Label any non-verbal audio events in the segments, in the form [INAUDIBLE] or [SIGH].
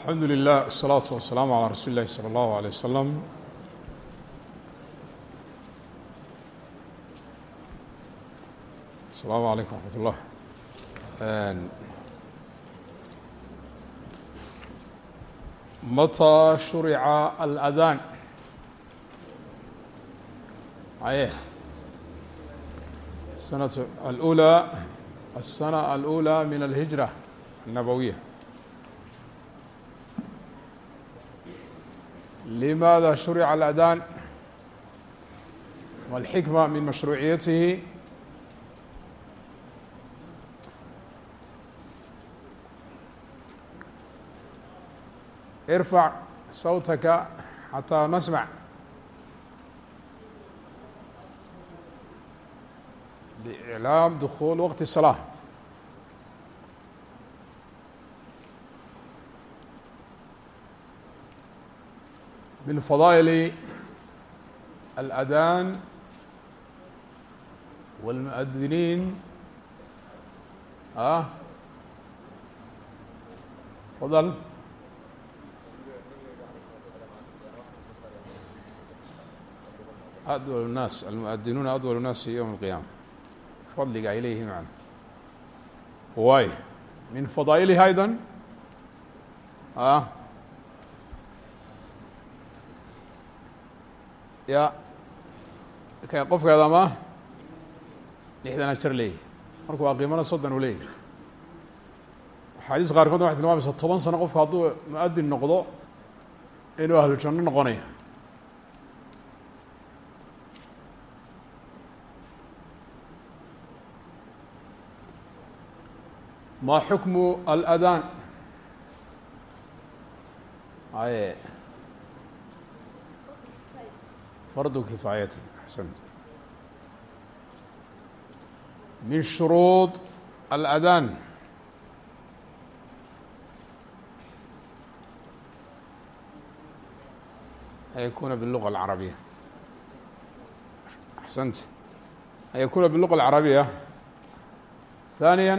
alxamdu lilah الsalaaةu wasalaamu calى rasuuli اllahi salى اllahu alيه wasalam asalaamu alaykum raxmat ullah mataa shurica aladaan aye sanat alأulى الsana alأulى min alhijra الnabowiya لماذا شhرع الأdان والحكمة من مشhروعيته ارفع صوتك حتى نسمع لإعلام دخول وقت الصلاة من فضائل الأذان والمؤذنين آه فضل أدول الناس المؤذنون أدول الناس في يوم القيامة فضلك إليه معنا واي من فضائله أيضا آه ya. K qofkeeda ama lixdan ajar leeyahy markuu aqiimana soddon uu leeyahy axaadiis qaarkoodna waxay tilmaamaysaa toban sano qofku hadduu mu'adin noqdo inuu ahlu janno noqonayo ma xukmu aladaan? Aye فرض كفاية أحسنت من شروط الأذان أن يكون باللغة العربية أحسنت أن يكون باللغة العربية ثانيا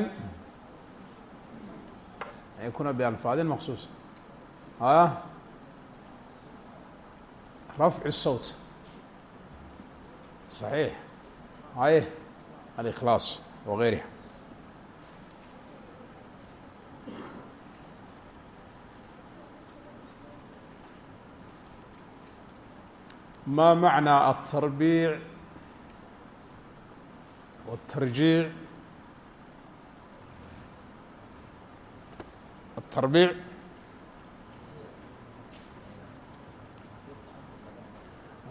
أن يكون بألفاظ مخصوصة ها رفع الصوت صحيح هاي الإخلاص وغيرها ما معنى التربيع والترجيع التربيع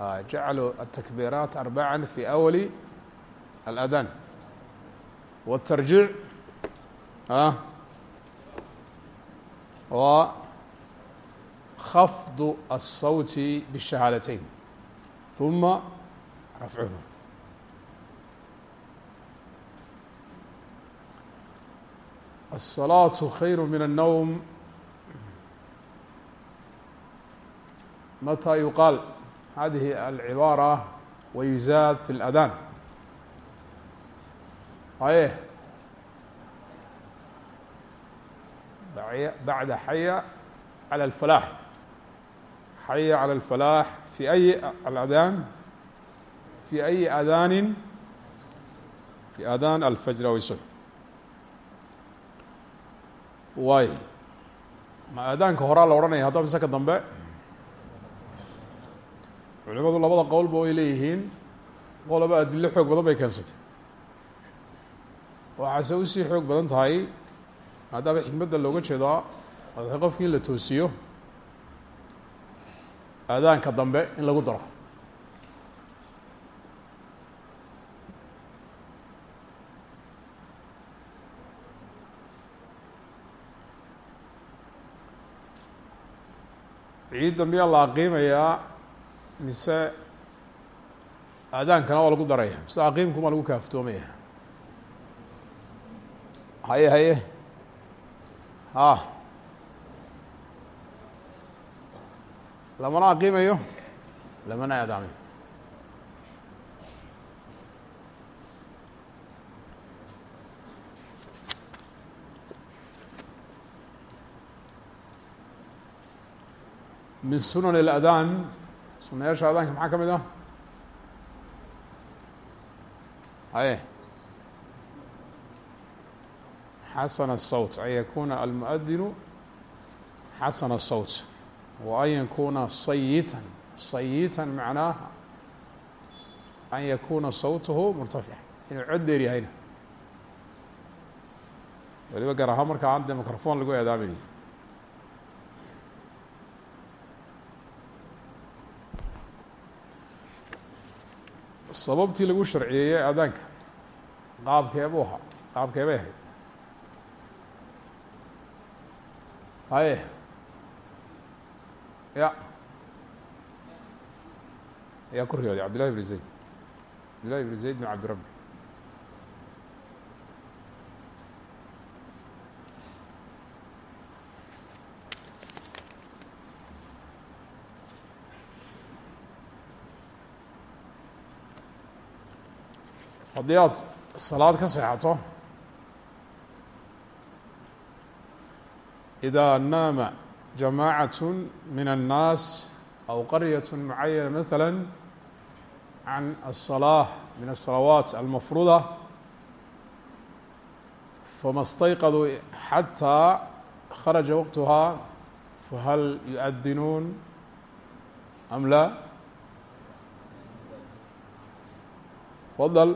جعلوا التكبيرات أربعا في أول الأذان والترجيع آه وخفض الصوت بالشهادتين ثم رفعهما الصلاة خير من النوم متى يقال هذه العبارة ويزاد في الأذان صحيح بعد حي على الفلاح حي على الفلاح في أي الأذان في أي أذان في أذان الفجر والصبح waay ma aadaanka horaa la odhanaya haddaba mise ka dambe culimadu labada qowlba way leeyihiin qolaba adilo xoog badan bay keensatay. Waxaase u sii xoog badan tahay maadaama xikmadda looga jeedaa adahay qofki in la toosiyo aadaanka dambe in lagu daro. Ciidda miyaa la aqiimayaa mise aadaankana waa lagu daraya mise aqiimkuma lagu kaaftoomaya? Haye haye. Ha. Lamana aqiimayo? Lamana aadaamayo min sunan اladaan sunayaasha adaanka maxaa ka mid ah aye xasana الsawt an yakuna almuadinu xasana الsawt wa an yakuna sayitan sayitan macnaaha an yakuna sawtuhu murtafica inuu cod dheer yahayna waliba gaar ahaan marka aan dee microfon lagu eedaaminayo sababtii lagu sharciyeeyey aadaanka qaabkee buu ahaa. Qaabkee bay ahayd. Haye. Ya. Ayaa ku riyooday cabdillahi bn zayd. Cabdillahi bn zayd bin cabdirabbi haddii aad salaad ka seexato إida naama jamaacaة min الnaas aw qaryaة mucayana maثalا can الصلاة min الصalawaat almafruda fama اstayqaduu xatىa kharaja waqtuhaa fahal yuؤdinuun am la fadl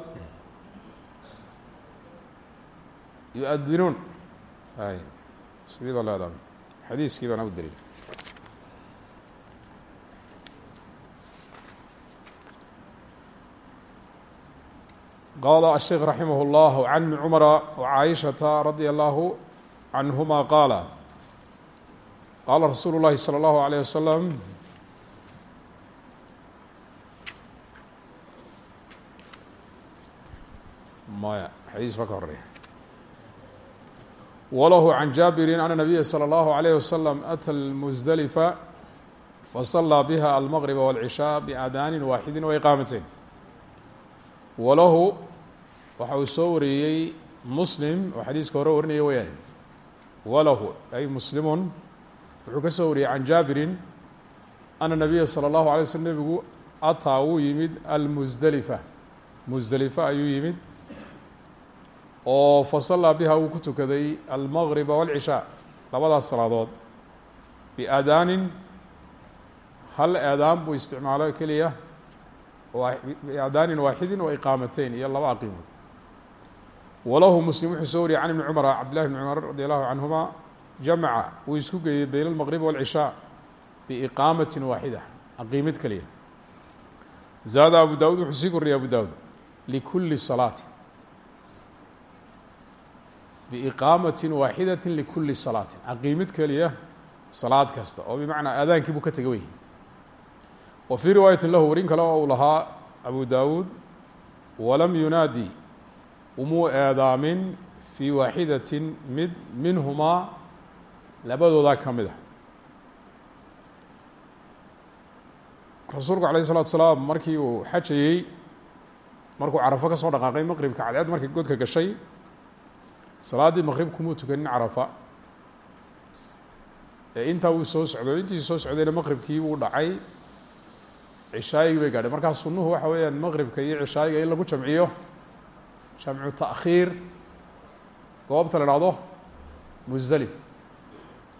yuadinuun ay sidii baa leedaha xadiiskii baana u daliil qaala الsheekh raximah اllah can ibni cumara wcaaishaةa radia allahu canhuma qaala qaala rasuulu اllahi salى اllahu عalيه wasalam maya xadiis baa ka horeya walahu can jaabiri ana nabiya slى اllahu عalيyه wasalam ata lmusdelifa fasalaa biha almaqriba wاlcishaa biadaanin waaxidi waiqaamateyn walahu waxa uu soo wariyey muslim oo xadiiska hore warinaya weyaane walahu ay muslimun wuxuu ka soo wariyey can jaabirin ana nabiya salى اllahu alay slm nebigu ataa wuu yimid almusdelifa musdelifa ayuu yimid oo fasallaa biha uu ku tukaday almagriba wاlcishaa labadaas salaadood. Biaadaanin hal eedaan buu isticmaalo keliya biaadaanin waaxidin wa iqaamateyn iyo laba aqiimood. Walahu muslim wuxuu soo wariyay can ibni cumara cabdillahi bni cumar radi allahu canhuma jamaca wuu isku geeyey beyna almaqribi wاlcishaa biiqaamatin waaxida aqiimid keliya. Zaada abu dawud wuxuu sii koriyay abu dawud likuli salaati biiqaamati waaxidati likuli salaatin. Aqiimid keliya salaad kasta oo bimacnaa aadaankii buu ka tega wey wa fii riwaayati lahu warin kale oo uu lahaa abu dawuud walam yunaadi umuu eedaamin fii waaxidatin mid minhumaa labadoodaa ka mid a rasuulku alayh الsalatu salaam markii uu xajayey markuu carafo ka soo dhaqaaqay maqribka cadceed markay godka gashay salaaddii maqrib kumuu tukanin carafa. Ee intaa wuu soo socdo intii soo socdayna maqribkii wuu dhacay. Cishaayigii bay gaadhay. Markaa sunuhu waxa weeyaan maqribka iyo cishaayiga in lagu jamciyo jamcu taأkhiir goobta la hahdo musdelif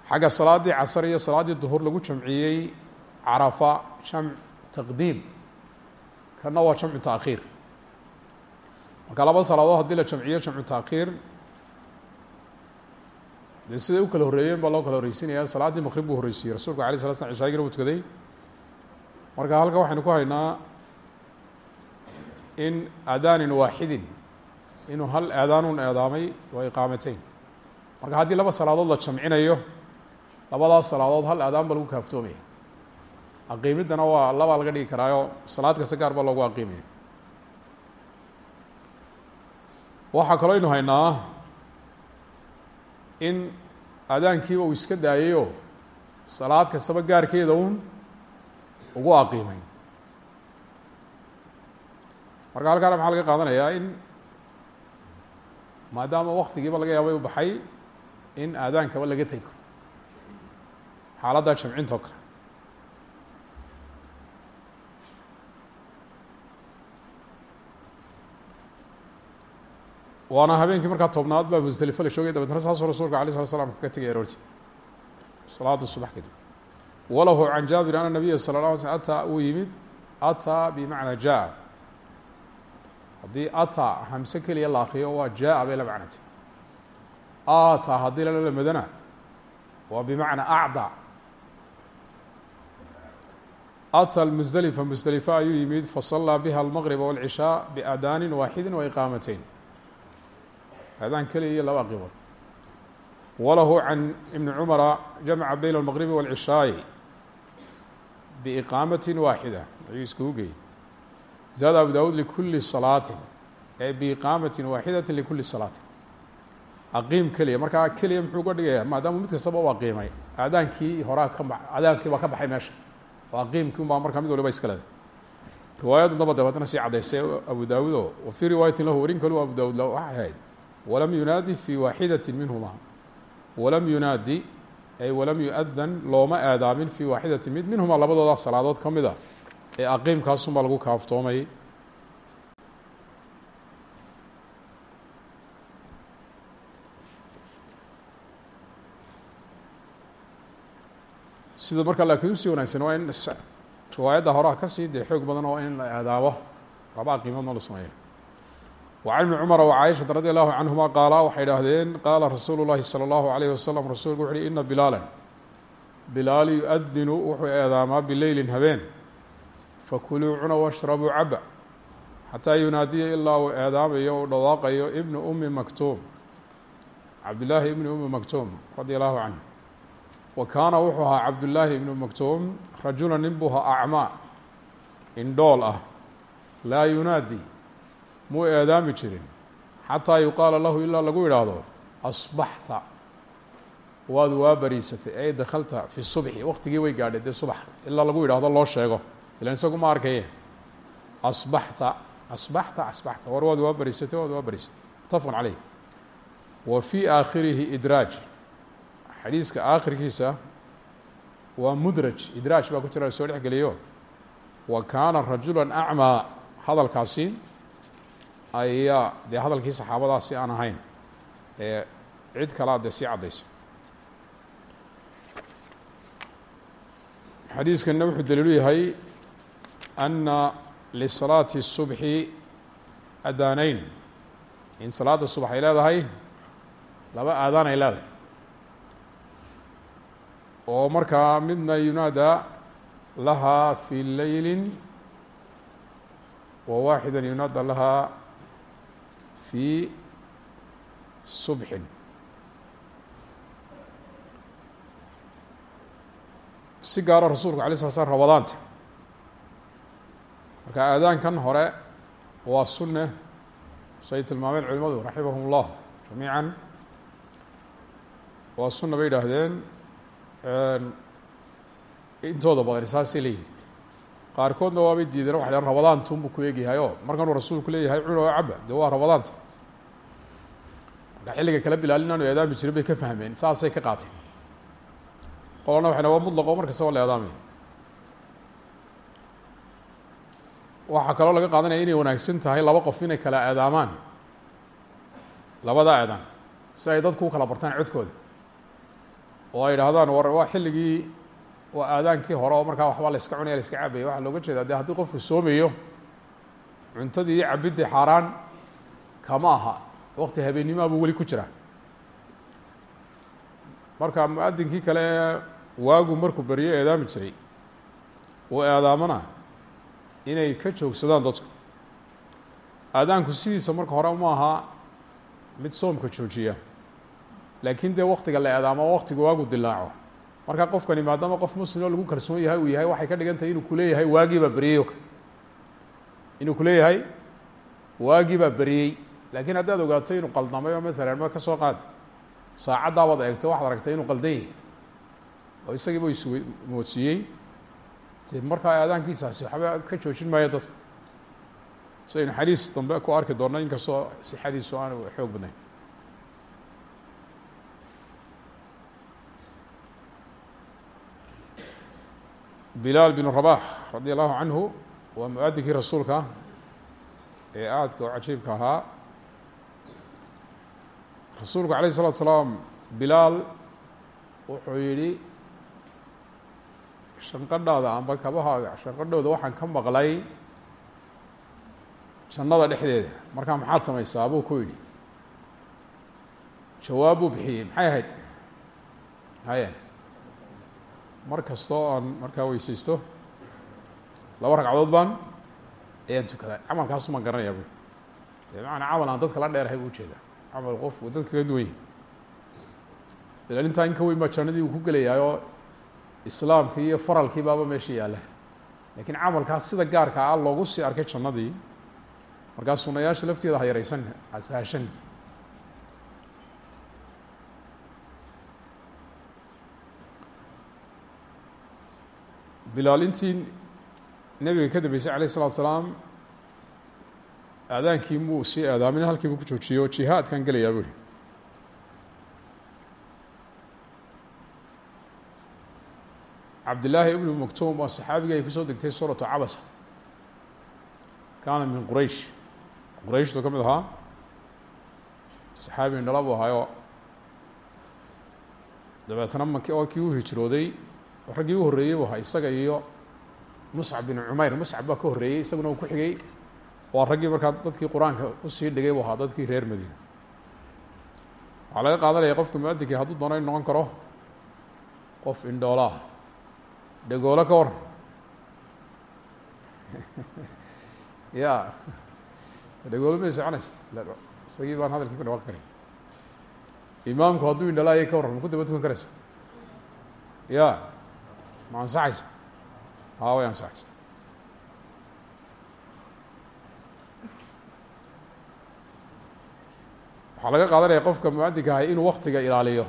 xagga salaaddii casar iyo salaaddii duhur lagu jamciyey carafa jamc taqdiim. Kana waa jamcu taakhiir marka laba salaadood haddii la jamciyo jamcu taakhiir dee siday u kala horreeyeen baa loo kala horreysinaya salaaddii maqrib buu horreysiiyey rasulku alay sala slam cishaaygina wuu tukaday marka halkan waxaynu ku haynaa in aadaanin waaxidin inuu hal aadaanun eedaamay waa iqaamateyn. Marka haddii laba salaadood la jamcinayo labadaas salaadood hal aadaan ba lagu kaaftoomaya. Aqiimiddana waa labaa laga dhigi karaayo. Salaad kasta gaar baa loogu aqiimaya. Waxaa kaloo aynu haynaa in aadaankiiba uu iska daayayo salaad kastaba gaarkeeda un ugu aqiimay marka halkaana maxaa laga qaadanayaa in maadaama waktigiiba laga yaabay u baxay in aadaankaba laga tegi karo. Xaaladda jamcintoo kale waana habeenkii markaa tobnaad baa musdelifo la shoogay dabeetna saasuu rasuulka alay slat slam kaga tegay aroorti salaada subax kadib walahu can jaabir ana nabiya sala la alay slm ataa uu yimid ataa bimacnaa jaa haddii ataa hamse keliya la akriyo waa jaa bay la macnatay ataa haddii lala lamadana waa bimacnaa acda ata musdelifa musdelifa ayuu yimid fasallaa biha almaqriba walcishaa biaadaanin waaxidi wa iqaamateyn aadaan keliya iyo laba aqimood walahu can ibni cumara jamca bayna almaqribi walcishaa'i biiqaamatin waaxida ayuu iskugu geeyey zaada abu dawuud likuli salaatin ee biiqaamatin waaxidati likuli salaatin aqiim keliya markaa keliya muxuu uga dhigaya maadaama mid kastaba u aqiimay aadaankii horaa ka ba aadaankii baa ka baxay meesha oo aqiimkii un baa markaa mid waliba iska leeday riwaayadda daba dabeetna sii caddaysay abu daawuud oo wa fii riwaayatin lahu warin kalu abu daawud waxay ahayd walam yunaadi fii waaxidati minhuma walam yunaadi ay walam yu-adan looma aadaamin fii waaxidati mid minhuma labadooda salaadood ka mid a ee aqiimkaasunbaa lagu kaaftoomayay sida markaa laakiin u sii wanaagsan waa in riwaayadda horaa ka sii dee xoog badan oo in la aadaamo laba aqiimoodna la ibni cumara wa caaishata radi allahu canhuma qaala waxay idhaahdeen qaala rasuulu llahi salى allahu alayh wasalam rasuulku wuxu uhi ina bilaala bilaal yu-adinu wuxuu eedaamaa bileylin habeen fakuluu cuna washrabuu caba xataa yunaadiya ilaa uu eedaamayo uu dhawaaqayo ibnu umi maktuum cabdillaahi ibni umi maktuum radia allahu canhu wa kaana wuxuu ahaa cabdullaahi ibnu maktuum rajula nin buu ahaa acmaa indhool ah laa yunaadi muu eedaami jirin. Xataa yuqaala lahu ilaa lagu idhaahdo asbaxta. Waad waa bariisatay. Ay dakhalta fi subxi. Waqtigii way gaadhay dee subax. Ilaa lagu yidhaahdo loo sheego. Ilan isagu ma arkaye asbaxta. Asbaxta asbaxta. War waad waa bariisatay waad waa bariisatay. Mutafaqun caleyh wa fii aakhirihi idraaj. Xadiiska aakhirkiisa waa mudraj. Idraaj baa ku jira la soo dhex geliyo. Wa kaana rajula acmaa. Hadalkaasi ayaa dee hadalkii saxaabadaasi aan ahayn ee cid kalaa dee sii caddaysa xadiiskanna wuxuu daliilu yahay ana lisalaati الsubxi adaaneyn in salaada subax ay leedahay laba aadaan ay leedahay. Oo markaa midna yunaada lahaa fi leyli wa waaxida yunaada lahaa fi subxin si gaaro rasuulku alay sala slam rabadaanta marka aadaankan hore waa sunne. Say tilmaameen culimadu raximahum اllah jamiica waa sunna bay yidhaahdeen intooda badan saasay leeyihiin qaarkoodna waabay diideen waxay dhaheen rabadaantun buu ku eegyahay oo markanuu rasuulku leeyahay cuna oo caba dee waa rabadaanta. Marka xilliga kala bilaal inaanu eedaami jirin bay ka fahmeen saasay ka qaateen qolana waxay waa mutlaqo mar kasta waa la eedaamaya kaloo laga qaadanaya inay wanaagsan tahay laba qof inay kala eedaamaan. Labada eedaan si ay dadku u kala bartaan codkooda. Oo ay idhaahdaan war waa xilligii waa aadaankii hore oo markaa waxbaa la iska cunaya la iska cabaya waxaa looga jeedaa de haddii qofku soomayo cuntadii iyo cabiddii xaaraan kama aha. Waqti habeenimaa buu weli ku jiraa. Marka mu'adinkii kale waagu markuu beriyo eedaami jiray uu eedaamana inay ka joogsadaan dadku. Aadaanku sidiisa marka hore ma aha mid soomka joojiya. Laakiin dee waktiga la eedaamo waktiga waagu dilaaco marka qofkani maadaama qof muslimoo lagu kalsoon yahay uu yahay waxay ka dhigan tahay inuu kuleeyahay waagii baa beriyey inuu kuleeyahay waagii baa beriyey laakiin haddaad ogaato inuu qaldamay oo masalan ma ka soo qaad saacadaabaad eegto waxaad aragtay inuu qaldan yahay oo isagiiba isu moodsiiyey. De markaa aadaankiisaasi waxba ka joojin maayo dadka sidaynu xadiis dambe ku arki doonno inkastoo sixadiisu aanu xoog badnayn bilaal bin rabax radi allahu canhu waa mu-adinkii rasuulka ee aadka oo cajiibka ahaa rasuulku alayه الsalatu salaam bilaal wuxuu yihi shanqadhaada amba kabahaaga shanqadhooda waxaan ka maqlay jannada dhexdeeda markaa maxaad samaysaa buu ku yidhi jawaab buu bixiyey maxay ahayd haye Mar kastoo aan markaa weyseysto laba ragcadood baan ayaan tukadaa camalkaasu maan garanayaa bu de macanaa camal aan dadka la dheerahay buu u jeedaa camal qof uu dadka kaga duwan yahy ilan intaa in ka weyn baa jannadii uu ku gelayaayoo islaamkii iyo faralkii baaba meesha yaalla lakiin camalkaas sida gaarka ah loogu sii arkay jannadii markaa sunayaasha lafteeda ha yaraysan hasahashan bilaal intii nebiga ka dambeysay alayه الsalatu salaam aadaankii muu sii aadaamin halkii buu ku joojiyo jihaadkan gelayaa bu ihi cabdillaahi ibnu maktum waa saxaabigii ay kusoo degtay suuratu cabasa kaana min quraysh qurayshtu ka mid ahaa saxaabi indhala buu ahaayoo dabeetna mak oo kii u hijrooday raggii u horreeyey buu ahaa isaga iyo muscab bin cumayr muscab baa ka horreeyey isaguna uu ku xigay. Waa raggii markaa dadkii qur'aanka u sii dhigay buu ahaa dadkii reer madiina. Waxaa laga qaadanaya qofka muadinkii hadduu doono in noqon karo qof indhoolaah dhagoolo ka waran [LAUGHS] ya dhagoolo may soconaysa isagii baan hadalkii ku dhawaqi karay. Imaamku hadduu indhalaayo ka warran. Ma ku daba tukan karaysa ya ma ansaxaysa haa way ansaxaysa waxaa laga qaadanaya qofka muadinka ahay inuu waktiga ilaaliyo.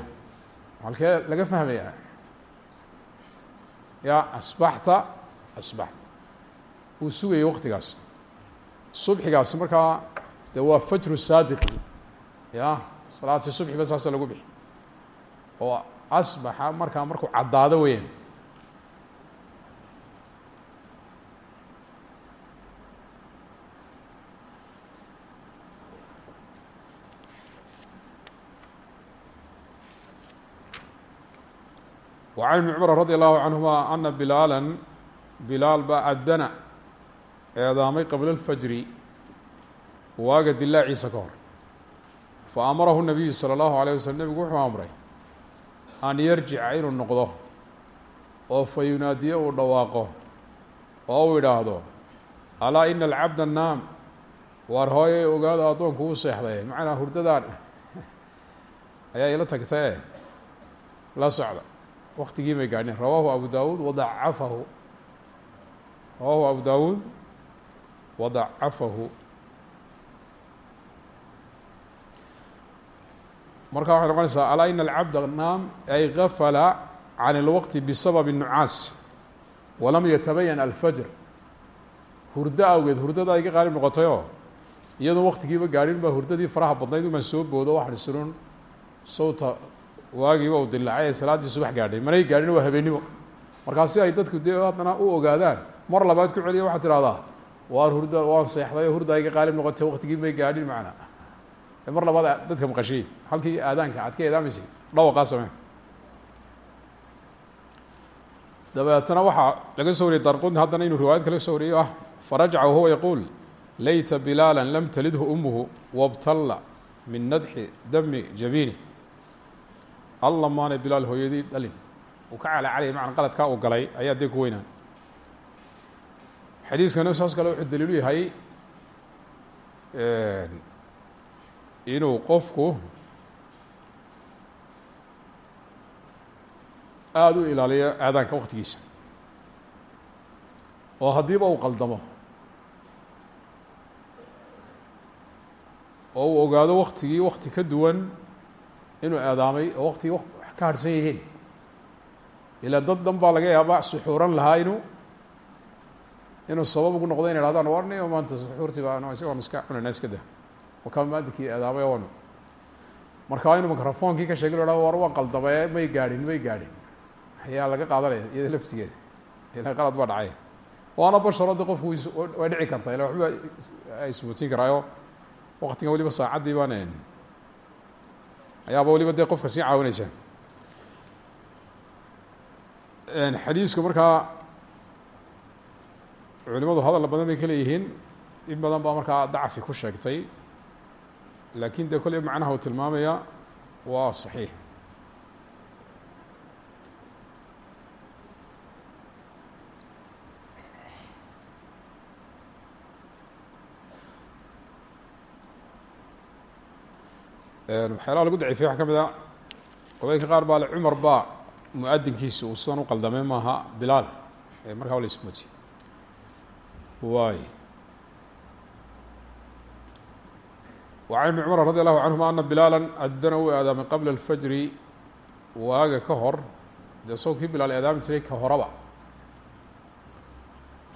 Halkee laga fahmaya? Ya asbaxta asbaxta. Uu sugayay waktigaas subxigaasi markaa de waa fajru saadiqi ya salaati subxiba saasa lagu bixi. Oo asbaxa markaa markuu caddaado weyaan وعن بن cمر رضي الله عنهma أنa بiلاalا بilaal baa adana eedaamay qabla الfجri waaga dilaaciisa ka hor faأmarahu النabiyu slى الlaهu عليه waslم nebigu wuxuu amray an yarjica inuu noqdo oo fa yunaadiye uu dhawaaqo oo uu idhaahdo alaa ina الcabda naam waar hooyay ogaada addoonku uu seexday macnaa hurdadaan ayaa ila tagtae la socda waktigii may gaadheen. Rawaahu abu dawuud wadacafahu rawaahu abu dawuud wadacafahu marka waxay noqonaysaa alaa ina alcabda naam ay gafala can اlwaqti bisababi nucaas walam yatabayan alfajr. Hurdo awgeed hurdada ay ka qaalib noqotayoo iyadoo waktigiiba gaadhin baa hurdadii faraha badnayd umaan soo boodo waxaan isirun sawta waagiiba u dilaacay ee salaaddii subax gaadhay. Manay gaadhin waa habeennimo. Markaa si ay dadku dee haddana u ogaadaan. Mar labaad ku celiya waxaad tidhahdaa waar hurda waan seexday oo hurda ayga qaalib noqotay waktigii may gaadhin macnaa mar labaad dadka maqashiy halkii aadaanka aad ka eedaameysay dhawaqaa samee. Dabeetana waxaa laga soo wariyey darqudni haddana inuu riwaayad kale soo wariyo ah farajaca wahuwa yaquul layta bilaala lam talidhu umuhu wabtalla min nadxi dami jabiini alla maanay bilaal hooyadii dhalin. Uu ka calacalaya macna qaladkaa uu galay ayaa dee ku weynaa xadiiskana saas kale wuxuu daliilu yahay inuu qofku aada u ilaaliyo aadaanka waktigiisa oo haddiiba uu qaldamo. Oo uu ogaado waktigii wakti ka duwan inuu aadaamay oo wax ka harhsan yihiin. Ilaa dad dhan baa laga yaaba suxuuran lahaa inuu inuu sabab ugu noqdo ina hahdaan warniyo maanta suxuurtii baa waan iska cunayna iska da wakaa maadinkii aadaamay wanu markaa inuu microfonkii ka sheegi lo ha war waan qaldamay may gaadhin may gaadhin. Ayaa laga qaadanaya iyada laftigeeda. Ila qalad baa dhacay. Waana basharo qofku way dhici kartaa ila waxba ismuutin karaayo. Waktigan weliba saacaddii baan ayaaba waliba dee qofka sii caawinaysa. Xadiisku markaa culimadu hadal badan bay ka leeyihiin in badan baa markaa dacfi ku sheegtay laakin dee kolley macnaha uu tilmaamaya waa صaxiix waxyaalaha lagu daciifay waxaa ka mid ah, a haweenka qaar baa le cumar baa muadinkiisa uu sidan u qaldamay maaha bilaal. Markaa waa la isku wajiyey waay wacan ibni cumar radi allahu canhuma ana bilaala adana uu aadaamay qabla alfajri waaga ka hor dee sow kii bilaal aadaami jiray ka horaba.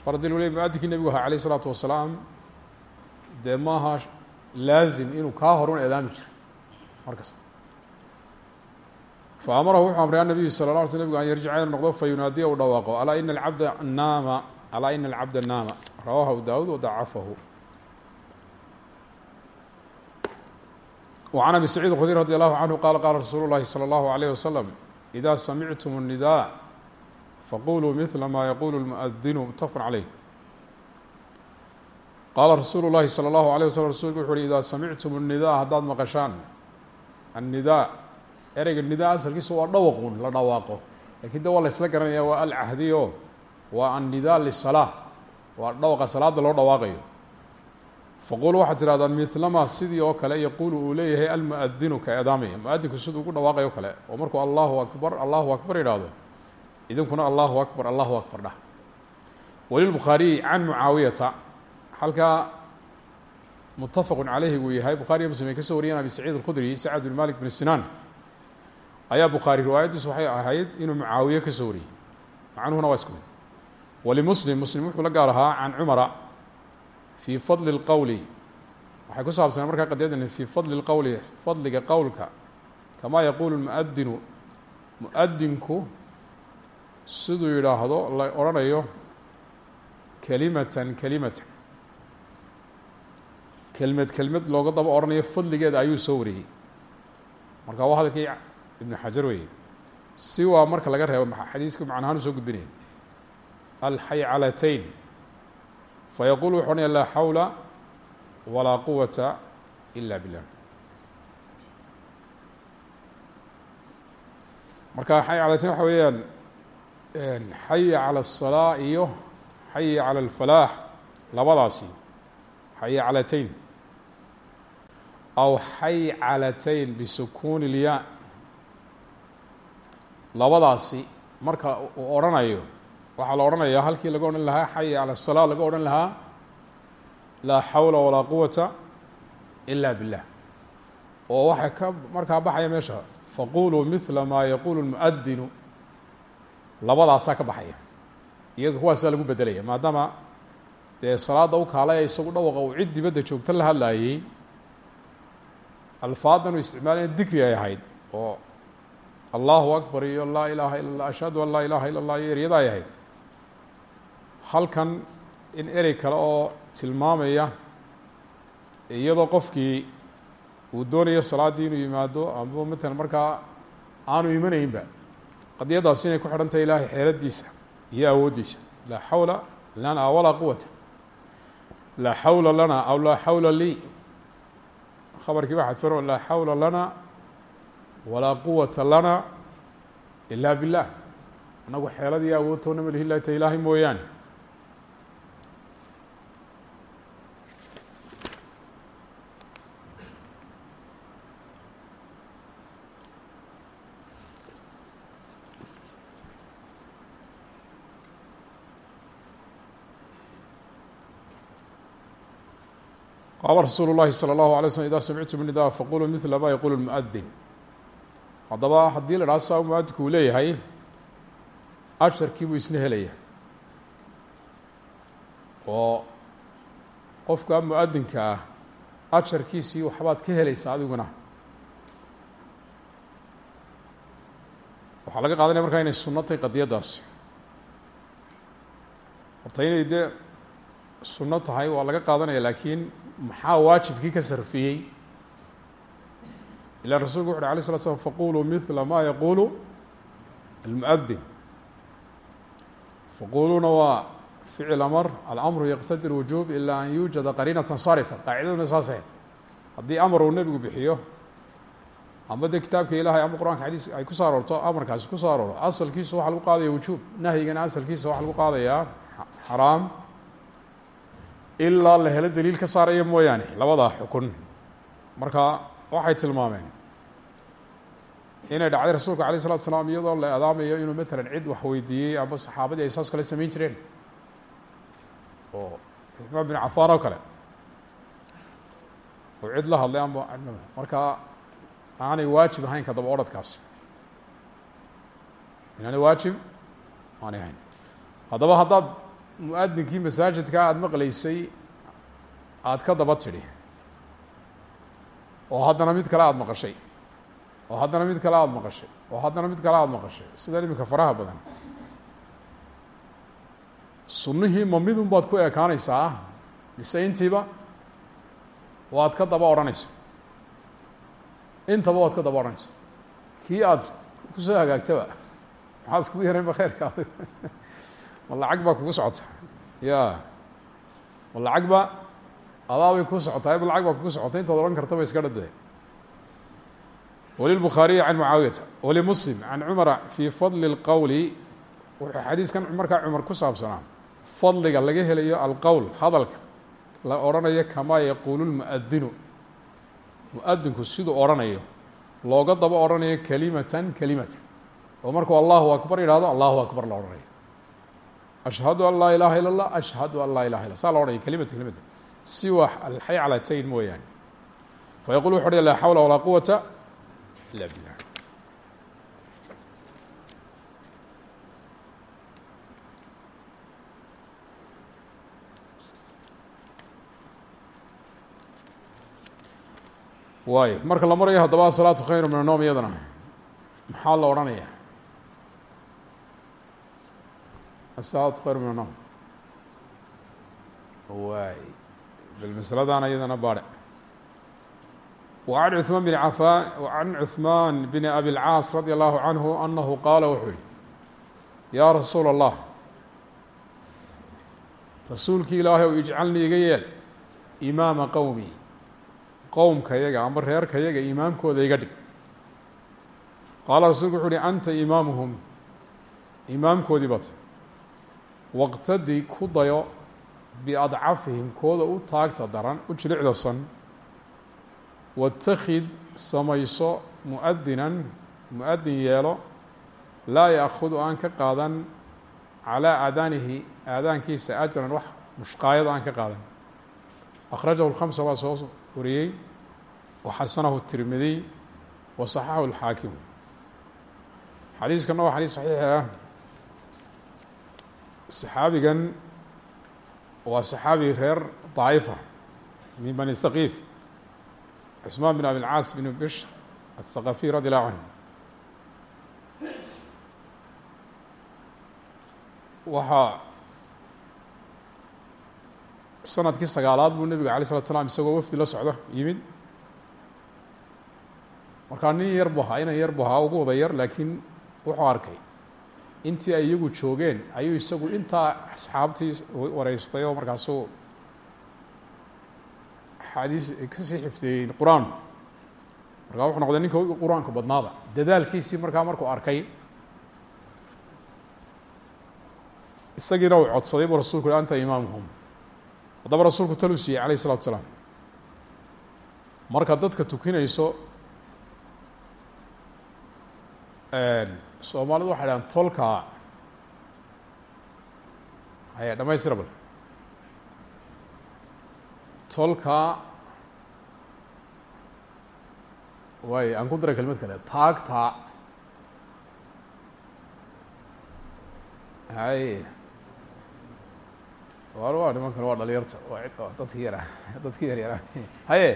Mar haddii lagu leey muadinkii nebigu ahaa alayh isalaatu wasalaam dee maaha laazim inuu kaa horun aadaami jiray mar kasta faamarahu wuxuu amray النabiyu salى اه علي sl nbgu an yarjica inu noqdo fayunaadiya u dhawaaqo alaa ina اcabda naama alaa ina الcabda naama rawahu abu dawud وضacafahu وعن أبي سعيد الخdري رضي الله عنه qال qال رsuuل الlahi صلى الله عليه وسلم إذا سمعتم النداء فqulوا مثل ma yqul المؤdن متfق عليه qاla رasuuل الlahi صلى الله عليه وسلم rsulku وxu uhi إذا سمعتم النداء haddaad maqشhaan النداء ereyga نidاء aslkiisu waa dhawqun la dhawaaqo lakin de waa la isla garanaya waa alcahdiyo waa النداء للصلاة waa dhawqa salaada loo dhawaaqayo faqulu waxaad tidhahdaan milama sidii oo kale yaquulu uu leeyahay almuadinu ka eedaamaya muadinku siduu ugu dhawaaqay o kale oo markuu allahu akbar allahu akbar yidhaahdo idinkuna allahu akbar allahu akbar dhah walilbukhaariyi can mucaawiyata halkaa mutafaqu caleyhi uu yahay. Bukhariya muslim ay ka soo wariyeen abi saciid alkhudri sacad bin malik bin sinaan. Ayaa bukhaari riwaayaddiisu waxay ahayd inuu mucaawiye ka soo wariyey. Macnuhuna waa isku mid. Walimuslim muslim wuxuu la gaar ahaa can cumara fii fadli اlqowli waxay ku saabsaneen markaa qadiyadani fii fadli اlqowli fadliga qowlka kamaa yaquulu muadinu muadinku siduu yidhaahdo la odhanayo kelimatan kelimatan kelmed kelmed looga daba odhanayo fadligeeda ayuu soo wariyey. Marka waa hadalkii ibnu xajar weeye. Si waa marka laga reebo xadiisku macnahaan u soo gudbinaya alxaycalatayn fayaquul wuxu ohanaya laa xawla walaa quwata ila billah. Marka xaycalatayn waxa weeyaan xaya cala aلsalaa iyo xaya cala alfalaax. Labadaasi xaya calatayn aw xay calatayn bisukuuni اlya labadaasi marka uu odhanayo waxaa la odhanayaa halkii laga odhan lahaa xaya calى الsalaa laga odhan lahaa laa xawla walaa quwata ila billah oo waxay ka markaa baxaya meesha faquluu mila maa yaqulu lmuadinu labadaasaa ka baxaya iyaga kuwaasaa lagu bedelaya maadaama dee salaada u kaalaya isagu dhawaqa uu cid dibadda joogta la hadlaayey alfaadan uu isticmaalaya dikri ay ahayd. Oo. Allahu akbar iyo laa ilaaha ila اllah ashhadu an laa ilaha ila اllah iyo eryada ay ahayd. Halkan in erey kale oo tilmaamaya iyadoo qofkii uu doonayo salaaddii inuu yimaado ama matalan markaa aanu imanaynba qadiyadaasi inay ku xidhan tahay ilaahay xeeladiisa iyo awooddiisa laa xawla lana walaa quwata laa xawla lana aw laa xawla lii khabarkii ba xadfano laa xawla lana walaa quwata lana ila billah. Annagu xeelad iyo awood toona ma lihi lata ilaahay mooyaane qaala rasuulu llahi salى اllahu alay slm ida samictum nida faquluu mila ma yaqulu lmuadin haddaba haddii la dhaha saa muadinku uu leeyahay asharkii buu isna helaya oo qofka muadinka ah asharkiisii waxbaad ka helaysa adiguna. Waxaa laga qaadanaya markaa inay sunno tahay qadiyaddaasi horta inay dee sunno tahay waa laga qaadanaya laakiin maxaa waajibkii ka sarfiyey? Ila rasulku wuxu uhi alay slat slam faquluu mila ma yaqulu almuadin faquluuna waa ficil amar alamru yaqtadi lwujuub ila an yuujada qariinata sarifa qaacidaduna saasee haddii amar uu nebigu bixiyo amba dee kitaabka ilahay ama qur'aanka xadiis ay ku soo aroorto amarkaasi ku soo arooro asalkiisa waxa lagu qaadaya wujuub nahyigana asalkiisa waxa lagu qaadayaa xaraam ilaa la helo daliil ka saaraya mooyaane. Labadaa xukun. Marka waxay tilmaameen inay dhacday rasuulka alay slatu salaam iyadoo la edaamayo inuu matalan cid wax weydiiyey ama saxaabadii ay saas kale samayn jireen. Oo cumaan bin cafaan oo kale. Uu cid la hadlay ama marka aanay waajib ahayn ka daba orhadkaasi inaanay waajib aanay ahayn. Haddaba haddaad mu'adinkii masaajidka aada maqlaysay aada ka daba tidhi. Oo haddana mid kale aada maqashay. Oo haddana mid kale aada maqashay. Oo haddana mid kale aada maqashay. Sidan iminka faraha badan. Sunnihii ma midun baad ku ekaanaysaa? Mise intiiba waad ka daba odhanaysa. Intaba waad ka daba odhanaysa. Kii aada ku soo hagaagtaba maxaad iskugu yaraynba kheyrkaadi [LAUGHS] ma lacag baa kugu socota? Ya ma lacag ba adaabay ku socotaa? Ma lacag baa kugu socota? Intaad odhan kartaba iska dhade wlilbukhaariyi can mucaawiyata walimuslim can cumara fii fadli اlqowli wuxuu xadiiskan markaa cumar ku saabsanaa fadliga laga helayo alqowl hadalka la odhanayo kamaa yaquulu lmuadinu mu'adinku siduu odhanayo looga daba odhanayo kelimatan kelimatan oo markuu allahu akbar yidhahdo allahu akbar la odhanayo ashhadu an laa ilaha ila اllah ashhadu an laa ilaha illa saa la odhanaya kelimatan kelimatan siwa alxayclatayn mooyaane fayaqul wuxu uhi laa xawla walaa quwata ila billah waayo marka la marayo haddaba asalaatu khayru min anowm iyadana maxaa la odhanaya asalaatu khayru min anowm waay bal masaladana iyadana baare وعن cثmaan بن عفاn وعن cثmaan بن أbي الcاaص رadي الله عنه أنه qاala wuxuu yihi yا rasuul الlah rasuulki ilaahay ou ijcalnii iga yeel imaama qowmi qowmka yaga ama reerka yaga imaamkooda iga dhig qaala rasulku wuxu uhi anta imaamuhum imaamkoodii bata wاqtadi ku dayo biadcafihim kooda u taagta daran u jilicdasan watakid samayso muadinan mu'adin yeelo laa yaakudu aan ka qaadan calaa aadaanihi aadaankiisa ajran wax mushqaayada aan ka qaadan. Akhrajahu lkhamsa baa soo wariyey. Waxasanahu tirmidiy wa saxaxahu lxaakimu xadiiskana waa xadiis saxiix ah saxaabigan waa saxaabi reer daa'ifa min bani saqiif cusmaan bin abilcaas bin bishr asaqafiy radi allahu canhu waxaa sannadkii sagaalaad buu nebigu alay slatu slam isagoo wafdi la socdo yimid. Markaa nin yar buu ahaa inan yar buu ahaa ugu wada yar laakiin wuxuu arkay intii ay iyagu joogeen ayuu isagu intaa asxaabtii wareystay oo markaasuu axaadiis ka sii xifdiyey qur'aan. Markaa wuxuu noqday ninka qur'aanka badnaaba dadaalkiisii markaa markuu arkay isagiina uu codsaday buu rasulku uhi anta imaamuhum haddaba rasuulku taluu siiyey alayh isalatu salaam. Marka dadka tukinayso soomaalidu waxay dhahaan tolka haya dhamaystira tolka waay aan ku daray kelimad kale taagta hay war waa nimankan waa dhalinyarta waa dadki yara dadki yar yara haye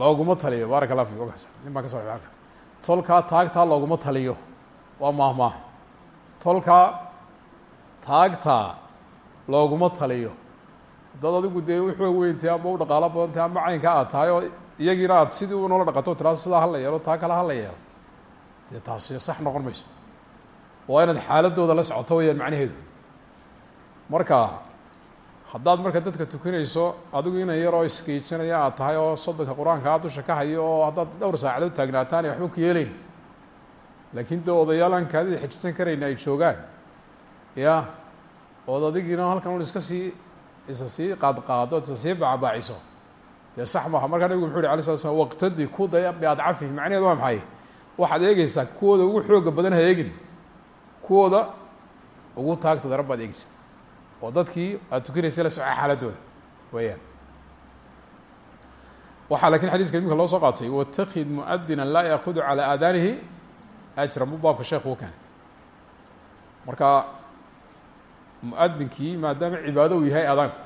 looguma taliyo baaraka allah fik wakaas nin baan ka so alka tolkaa taagtaa looguma taliyo. Waa maahmaah tolkaa taagtaa looguma taliyo. Dad adigu dee wuxuu weyntay ama u dhaqaalo badantay ama caynka aad tahay oo iyagiina aad sidii u noola dhaqato tiraado sidaa hala yeelo taa kale hala yeelo. Dee taasi sax noqon mayso. Waa inaad xaaladooda la socoto wayaan macnaheedu. Marka haddaad marka dadka tukanayso adigu inan yaroo iskiijinaya aad tahay oo soddonka qur'aanka aad dusha ka hayo oo haddaad dhowr saacadood taagnaataan ay waxba ku yeeleyn laakiin dee odayaal aan kaadida xejisan karayna ay joogaan. Ya ood adigiina halkan un iska sii isa sii qaadqaado isa sii bacbaaciso dee sax maaha. Markaa nabigu muxu uhi ala sala slam waqtadi ku daya biadcafihi macnaheedu waa maxay? Waxaad eegeysaa kuwooda ugu xooga badan ha eegin. Kuwooda ugu taagta daran baad eegeysaa oo dadkii aad tukanaysa la soca xaaladooda weeyaan. Waxaa laakiin xadiiska imika loo soo qaatay watakid muadina laa yaakudu calى aadaanihi ajran. Bu baabka sheekh u keenay. Marka muadinkii maadaama cibaado uu yahay adaanku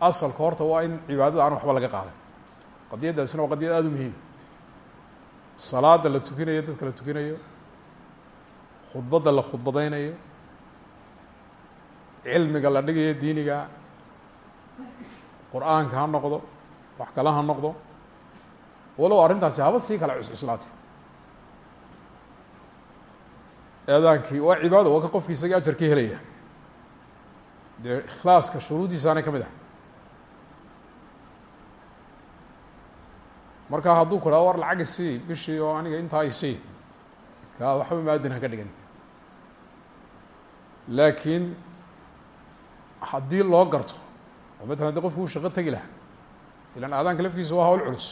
asalka horta waa in cibaadada aan waxba laga qaadan. Qadiyaddaasina waa qadiyad aada u muhiima salaada la tukinayo dadka la tukinayo khudbadda la khudbadeynayo cilmiga la dhigayo diiniga qur'aanka ha noqdo wax kale ha noqdo walow arrintaasi haba sii kala cuscuslaatay eedaankii waa cibaado waa ka qofki isagii ajar ka helaya. Dee ikhlaaska shuruudiisaana ka mid ah marka hadduu ku dhaha war lacag isii bishii oo aniga intaa isii kaa waxba maadin ha ka dhigan laakiin haddii loo garto oo matalan haddii qofku uu shaqo tegi lahaa ilan aadaanka laftiisa waa hawl culus.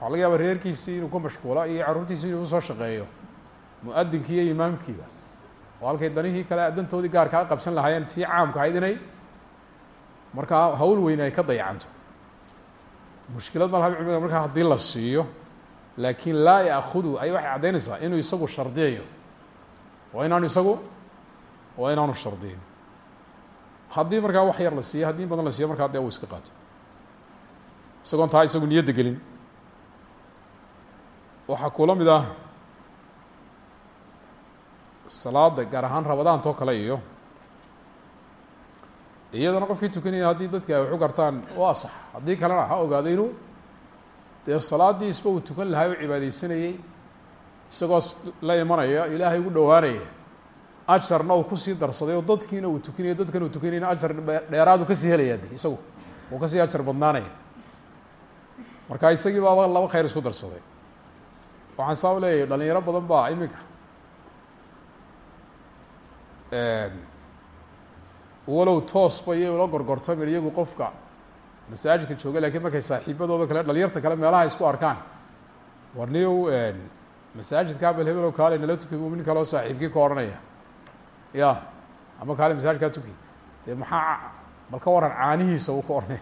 Waxaa laga yaaba reerkiisii inuu ka mashquula iyo carruurtiisi inuu u soo shaqeeyo mu'adinkii iyo imaamkiiba. Oo halkay danihii kale dantoodii gaarkaa qabsan lahaayeen tii caamka ahayd inay markaa hawl weyn ay ka dayacanto. Mushkilad ma laha culimada markaa haddii la siiyo laakiin laa yaakudu ay waxay caddaynaysaa inuu isagu shardiyayo waa inaanu isagu waa inaanu shardiyin haddii markaa wax yar la siiyo haddii in badan la siiyo markaa dee uu iska qaato. Isagoon taa isagu niyadda gelin. Waxaa kula mid ah salaada gaar ahaan rabadaantoo kale iyo iyadana qofkii tukanaya haddii dadka ay waxu gartaan waa sax haddii kalena ha ogaado inuu. Dee salaaddii isba tukan lahaa u cibaadeysanayey isagoo la imanaya ilaahay ugu dhowaanaya ajarna uu ku sii darsaday oo dadkiina uu tukinayo dadkan uu tukanayna ajar dheeraadu ka sii helaya de isagu. Uu ka sii ajar badnaanaya. Marka isagii baaba laba khayr isku darsaday. Waxaan saa u leeyahay dhalinyaro badan baa iminka walow toosba iyo ula gorgortamin iyagu qofka masaajidka jooga lakiin markay saaxiibadooda kale dhalinyarta kale meelaha isku arkaan. War niyow masaajidka abel hebelow kaale nala tuki mumin kaleo saaxiibkii ka odhanaya ya ama kaale masaajidkaa tuki. Dee maxaa bal ka waran caanihiisa uu ka odhanaya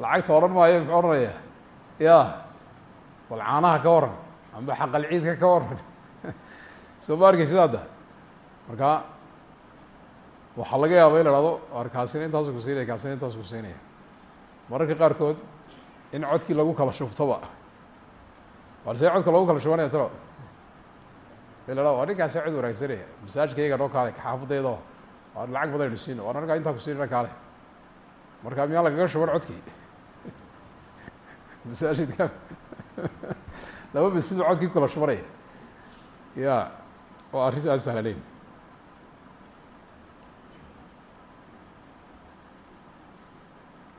[LAUGHS] lacagta odhan maayo muxuu odhanaya ya bal caanaha ka waran amba xaqal ciidka ka waran. [LAUGHS] Soo ma arkay sidaada marka waxaa laga yaaba in la hahdo ar kaasina intaasu ku siinaya kaasina intaasu ku siinaya. Mararka qaarkood in codkii lagu kala shubtoba war see codka lagu kala shubanaya talo waa ninkaasi cod wanaagsanaya masaajidka iyaga noo kaale xaafadaydo waar lacag badan aynu siino war annagaa intaa ku siinana kaale marka miyaan lagaga shuban codkii masaajidka laba besido codkii ku kala shubanaya ya oo arrin aan sahlaleyn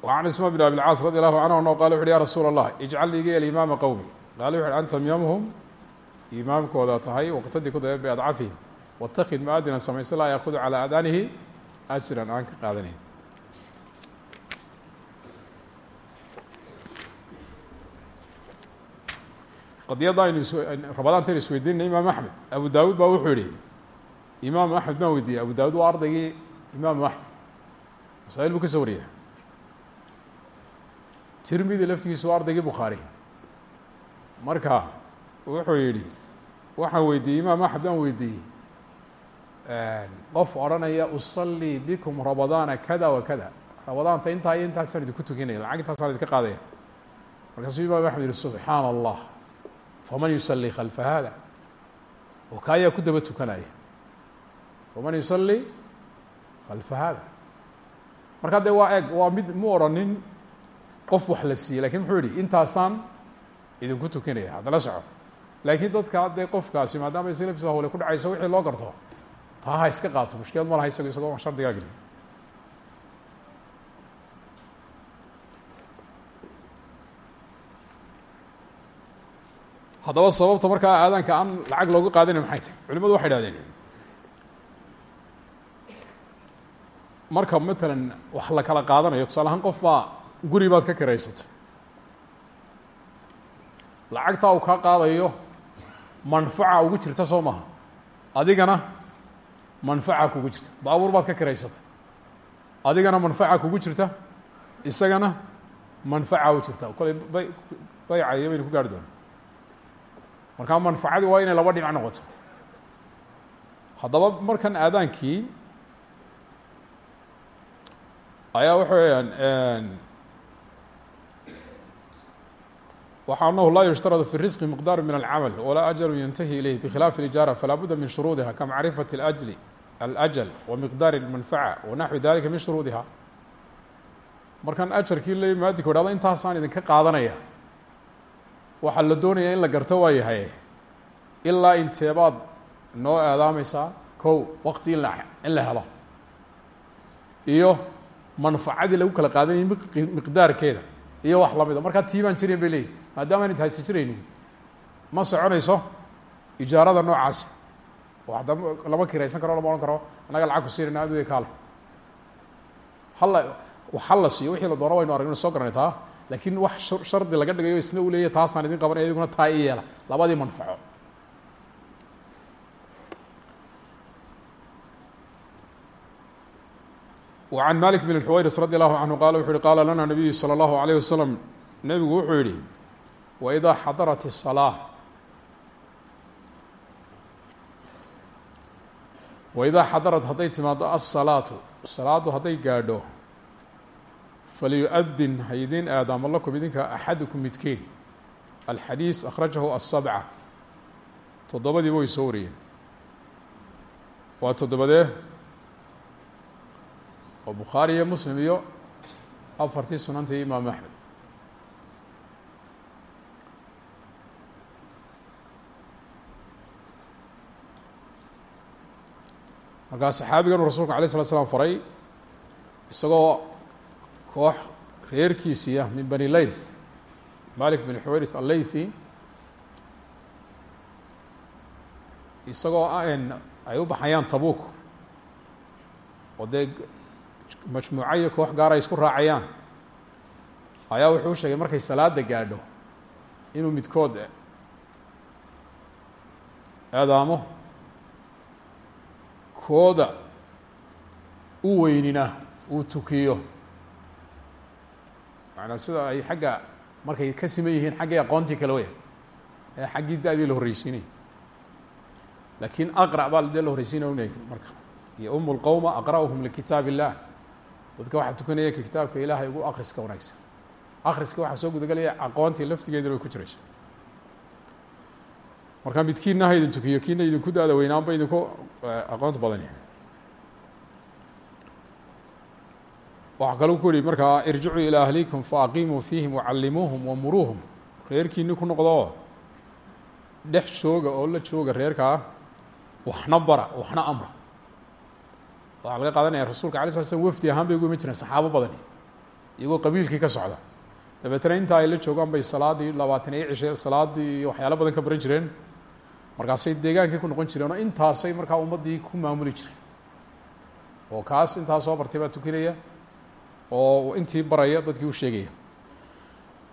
وعن اسmاء بن أبي الcاaص رضي الله عنه أنه qال وxu ya رasuul الlah اجعل iga yel imaama qowmi qال وxu anta imamhم imaamkooda tahay waqtadii ku dabe biadcafihim watakid maadinan samayse laa yaakudu calaa aadaanihi ajran aan ka qaadanayn. Qadiyadda aynu israbadaantan isweydiinay imaam axmed. Abu daawud baa wuxuu yihi imaam axmed baan weydiiyey abu daawud waa ardaygii imaamu axmed. Masaa'il buu ka soo wariyaa tirmidi laftigiisu waa ardaygii bukhaari. Marka wuxuu yidhi waxaan weydiiyey imaam axmed baan weydiiyey qof odhanaya usalii bikum ramadaana kada wa kada. Ramadaanta intaa iyo intaasaan idinku tukinaya lacag intaasaan idinka qaadaya. Markaasuu imaam axmed yihi subxaana allah faman yusalii khalfa hada oo ka ayaa ku daba tukanaya. Faman yusalii khalfa hada markaa dee waa eg waa mid mu odhanin qof wax la siiyey laakiin muxuu yihi intaasaan idinku tukanaya haddala soco laakiin dadka dee qofkaasi maadaama islafis hawle ku dhacayso wixii loo garto taa ha iska qaato mushkilad ma laha isago isagoo shardigaa gelin. Haddaba sababta markaa aadaanka aan lacag looga qaadanayn maxay tahy culimadu waxay idhahdeen marka matalan wax la kala qaadanayo tusaale ahaan qof baa guri baad ka kiraysatay lacagtaa uu kaa qaadayo manfaca ugu jirta soo maha. Adigana manfaca kugu jirta. Baabuur baad ka kiraysatay adigana manfaca kugu jirta isagana manfaca u jirta. Koley bay baycaya baynu ku gaari doona markaa manfacadii waa inay laba dhinac noqoto. Haddaba markan aadaankii ayaa waxa weeyaan waxa anahu laa yushtaradu fi risqi miqdaar min alcamal walaa ajalu yantahi ilayh bkhilaafi اlijaara falaa budda min shuruudiha kamacrifati اajli alajal wa miqdaari اlmanfaca wa naxwi dalika min shuruudiha markan ajarkii la maadika hahdo intaasaan idinka qaadanaya waxaa la doonaya in la garto waa yahay ilaa inteebaad noo aadaameysaa kow waqti in la in la helo iyo manfacadii lagu kala qaadanayay miqdaarkeeda iyo wax lamida markaa tii baan jirin bay leeyihin maadaama an intaasi jiraynin ma soconayso ijaarada noocaasi oo hadda lama kiraysan karo lama odhan karo annaga lacag ku siinayna aduya kaale halla ha la siiyo wixii la doono waynu aragno soo garanay taa laakiin wax shardi laga dhigayo isna uu leeyahy taasaan idin qabanaya idiguna taa i yeela labadii manfaco وعن mالك بن الحwayrs رadي الlaه عanه qala wuxu uhi qala lana نabiyu slى الlaه عalيه waslم nebigu wuxuu yihi وإdaa xadarat الصلاة وإidaa xadarat hadday timaado الصalaaةu salaadu hadday gaadho falyuؤdin ha idin aadaamo lakum idinka axadukum midkiin alxadiiث akhrajahu السabcة toddobadiiba way soo wariyeen waa toddobadee oo bukhaari iyo muslim iyo afartii sunanta iyo imaam axmed markaa saxaabigan rasulka alay slat slam faray isagoo koox reerkiisiiya min bani lays malik bin xuwayris alleysi isagoo ay u baxayaan tabuk oo dee majmuuco iyo koox gaar ay isku raacayaan ayaa wuxuu sheegay markay salaada gaadho inuu midkood eedaamo kooda u weynina uu tukiyo. Macanaa sida ay xagga markay ka siman yihiin xaggii aqoontii kale weya ee xaggii da-dii la horreysiinaya laakiin aqra' baa dee la horreysiinaya una marka. Iyo um lqowma aqra'uhum likitaab illah dadka waxaa tukanaya ka kitaabka ilaahay ugu akriska wanaagsan. Akriska waxaa soo gudagelaya aqoontii laftigeedina way ku jiraysa marka midkiina ha idin tukiyo kiina idinku da-da weynaanba idinku aqoonta badan yahay. Waxaa kaloo ku yihi markaa irjicuu ilaa ahlikum faaqimuu fiihim wacallimuuhum wamuruuhum reerkiini ku noqdoo dhex jooga oo la jooga reerkaa waxna bara waxna amra. Waxaa laga qaadanaya rasuulka alay sla slam wafdi ahaan bay ugu saxaabo badani. Iyagoo qabiilkii ka socda. Dabeetna la joogaan bay salaadii labaatan iyo cishe salaadii iyo waxyaalo badan ka baran jireen markaasay deegaankii ku noqon jireen oo intaasay markaa ummaddii ku maamuli jireen oo kaas intaa soo bartay baa tukinaya oo intii baraya dadkii u sheegaya.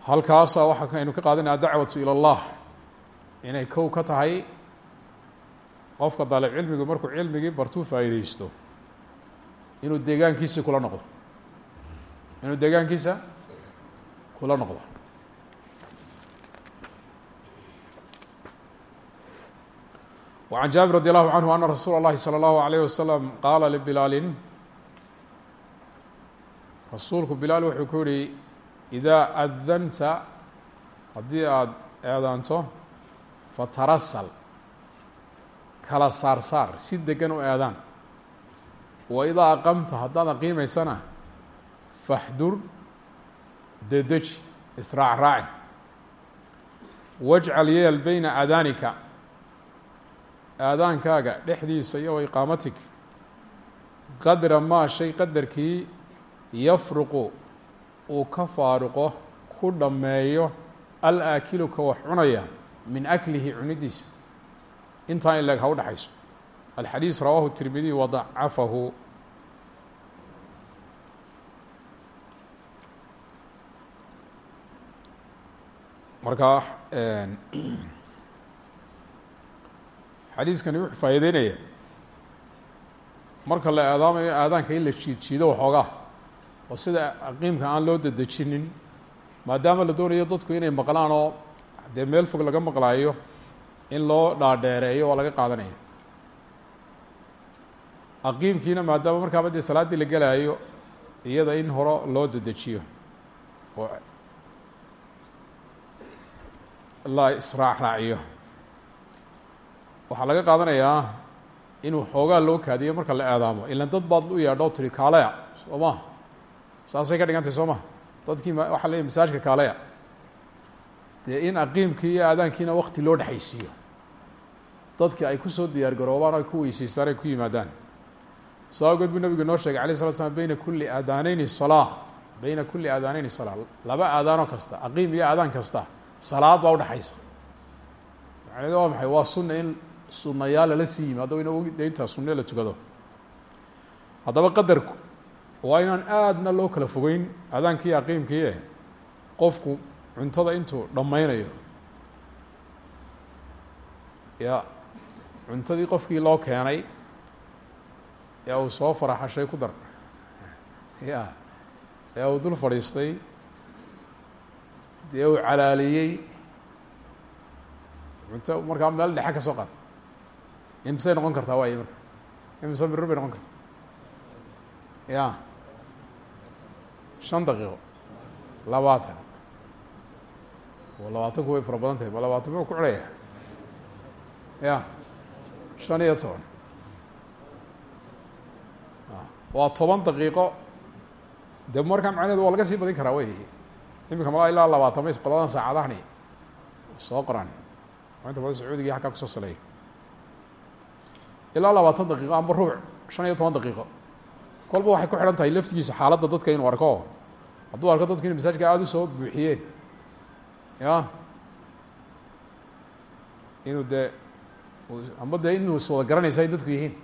Halkaasa waxaa aynu ka qaadanaya dacwatu ilى اllah inay kow ka tahay qofka daalib cilmigu markuu cilmigii bartuu faa'iideysto inuu deegaankiisii kula noqdo. Inuu deegaankiisa kula noqdo وعن jaaبir رadي الlaه عanه أna rasuul الlahi slى الlaه عalيه waslم qaala lbilaalin rasuulku bilaal wuxuu ku yihi إidaa adanta haddii aada eedaanto fatarasal kala saar saar si degan u eedaan wa idaa aqamta haddaad aqiimaysana faxdur dedeji israac raaci wajcal yeel beyna aadaanika aadaankaaga dhexdiisa iyo iqaamatik qadra maa shay qadarkii yafruqu uu ka faaruqo ku dhammeeyo al aakilu ka wax cunaya min aklihi cunidiisa. Intaa in leeg ha u dhexayso alxadiis rawaahu tirmidiy wadacafahu markaa xadiiskani wuxuu faa'iideynaya marka la aadaamayo aadaanka in la jiid jiido waxoogaa oo sida aqiimka aan loo dedejinin maadaama la doonayo dadku inay maqlaan oo dee meel fog laga maqlaayo in loo dhaadheereeyo waa laga qaadanaya. Aqiimkiina maadaama markaaba dee salaaddii la gelaayo iyada in hore loo dedejiyo oo la israac raaciyo waxaa laga qaadanayaa inuu xoogaa loo kaadiyo marka la eedaamo ilan dad baad u yeedho tiri kaaleya soo saasay ka dhigantay soo ma? Dadkii waxaa leeyahy masaajka kaaleya dee in aqiimkii iyo aadaankiina wakti loo dhexaysiiyo. Dadki ay ku soo diyaar garoobaan o ay ku weyseystaan ku yimaadaan. Saa awgeed buu nabigu sheegay alay slat slam beyna kulli aadaaneyni salaa beyna kulli aadaaneyni salaa laba aadaanoo kasta aqiim iyo aadaan kasta salaad baa udhexaysa macneed waa maxay? Waa sunna in sunayaal lala sii yimaado in de intaa sunne la tukado. Haddaba qadarku waa inaan aadna loo kala fogeyn. Aadaankii aqiimkii eh qofku cuntada intuu dhammaynayo. Ya cuntadii qofkii loo keenay ee uu soo faraxashay ku dar. Ya ee uu dul fadhiistay. Dee uu calaaliyey. Cunto markaa meel dhexe ka soo qaad imisay noqon kartaa waay marka. Imise birr bay noqon kartaa ya. Shan daqiiqo. Labaatan. Labaatanku way fara badan tahay labaatan ma ku celaya ya. Shan iyo toban. Waa toban daqiiqo. De markaa macnaheedu waa laga sii badin karaa wey imika malaa ilaa labaatan mays qoladan saacadahani soo qoran inta badan sacuudiga halkaa ku soo saleeya ilaa labaatan daqiiqo amba rubuc shan iyo toban daqiiqo. Kolba waxay ku xidhan tahay laftigiisa xaaladda dadka inuu arko. Hadduu arko dadku inay masaajka aada u soo buuxiyeen ya? Inuu dee amba dee inuu iswada garanaysa ay dadku yihiin.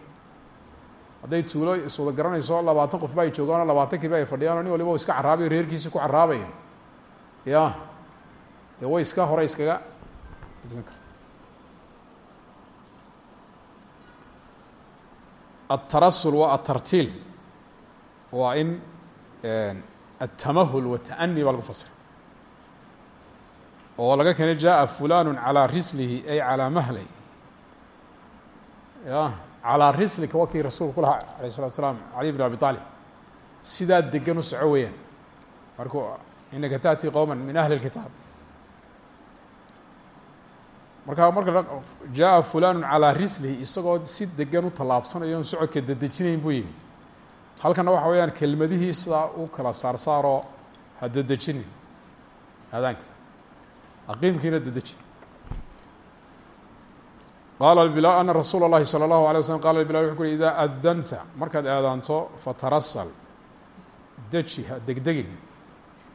Hadday tuulo iswada garanayso labaatan qof ba ay joogaanoo labaatankiiba ay fadhiyaan oo nin waliba u iska caraabayo reerkiisi ku caraabayo ya? Dee way iska hore iskaga الtarasul waa atartiil waa in الtamahul والtaأni baa lagu fasira oo laga keenay jaءa fulan calىa rislihi ay calىa mahlay ya calىa rislika waa kii rasuulku ku lahaa alayه الsلat slaam عali بn abi طaalib sidaa degan u soco weeyaan markuu inaka taأti qowma min ahli الkitaab markaa marka jaءa fulanu calىa rislihi isagoo si degan u tallaabsanayo on socodka dedejinayn buu yimi halkana waxa weeyaan kelmadihii sidaa u kala saarsaaroo ha dedejinin aadaanka aqiimkiina dedeji qaala bila ana rasuula اllahi salى اllahu alay waslm qala bila wuxu ku uri idaa adanta markaad aadaanto fatarasal deji ha degdegin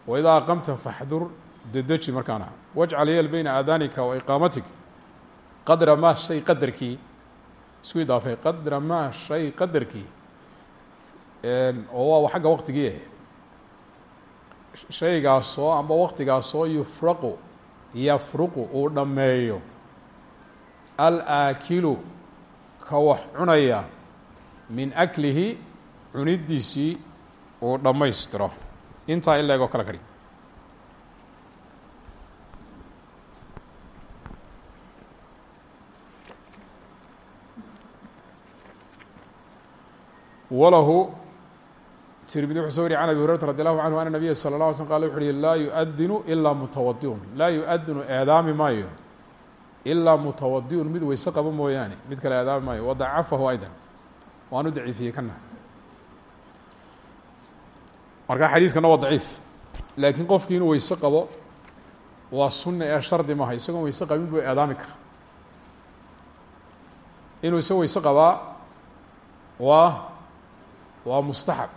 waidaa aqamta faxdur dedeji markaana. Wajcal yeel beyna aadaanika wa iqaamatik. Qadra maa shay qadarkii isku idaafay qadra maa shay qadarkii oo waa xagga waqtigii shaygaasoo amba waqtigaasoo yufraqu yafruqu uu dhammeeyo. Alaakilu ka wax cunaya min aklihi cunidiisii uu dhammaystiro. Intaa in leegoo kala kadhig walahu tirmidi wuxuu so wariy can abi hurayrata radi allahu canhu ana nabiya sala la alay slm qala wuxu uhi laa yuadinu ilaa mutawadiun. Laa yuadinu eedaami maayo. Ilaa mutawadiun mid weyse qabo mooyaane mid kale eedaami maayo. Wadacafahu aydan. Waanu daciifiyey kana marka xadiiskana waa daciif laakiin qofkii inuu weyse qabo waa sunna ee shardi maaha. Isagoon weyse qabin buu eedaami kara inuu isa weyse qabaa waa waa mustaxab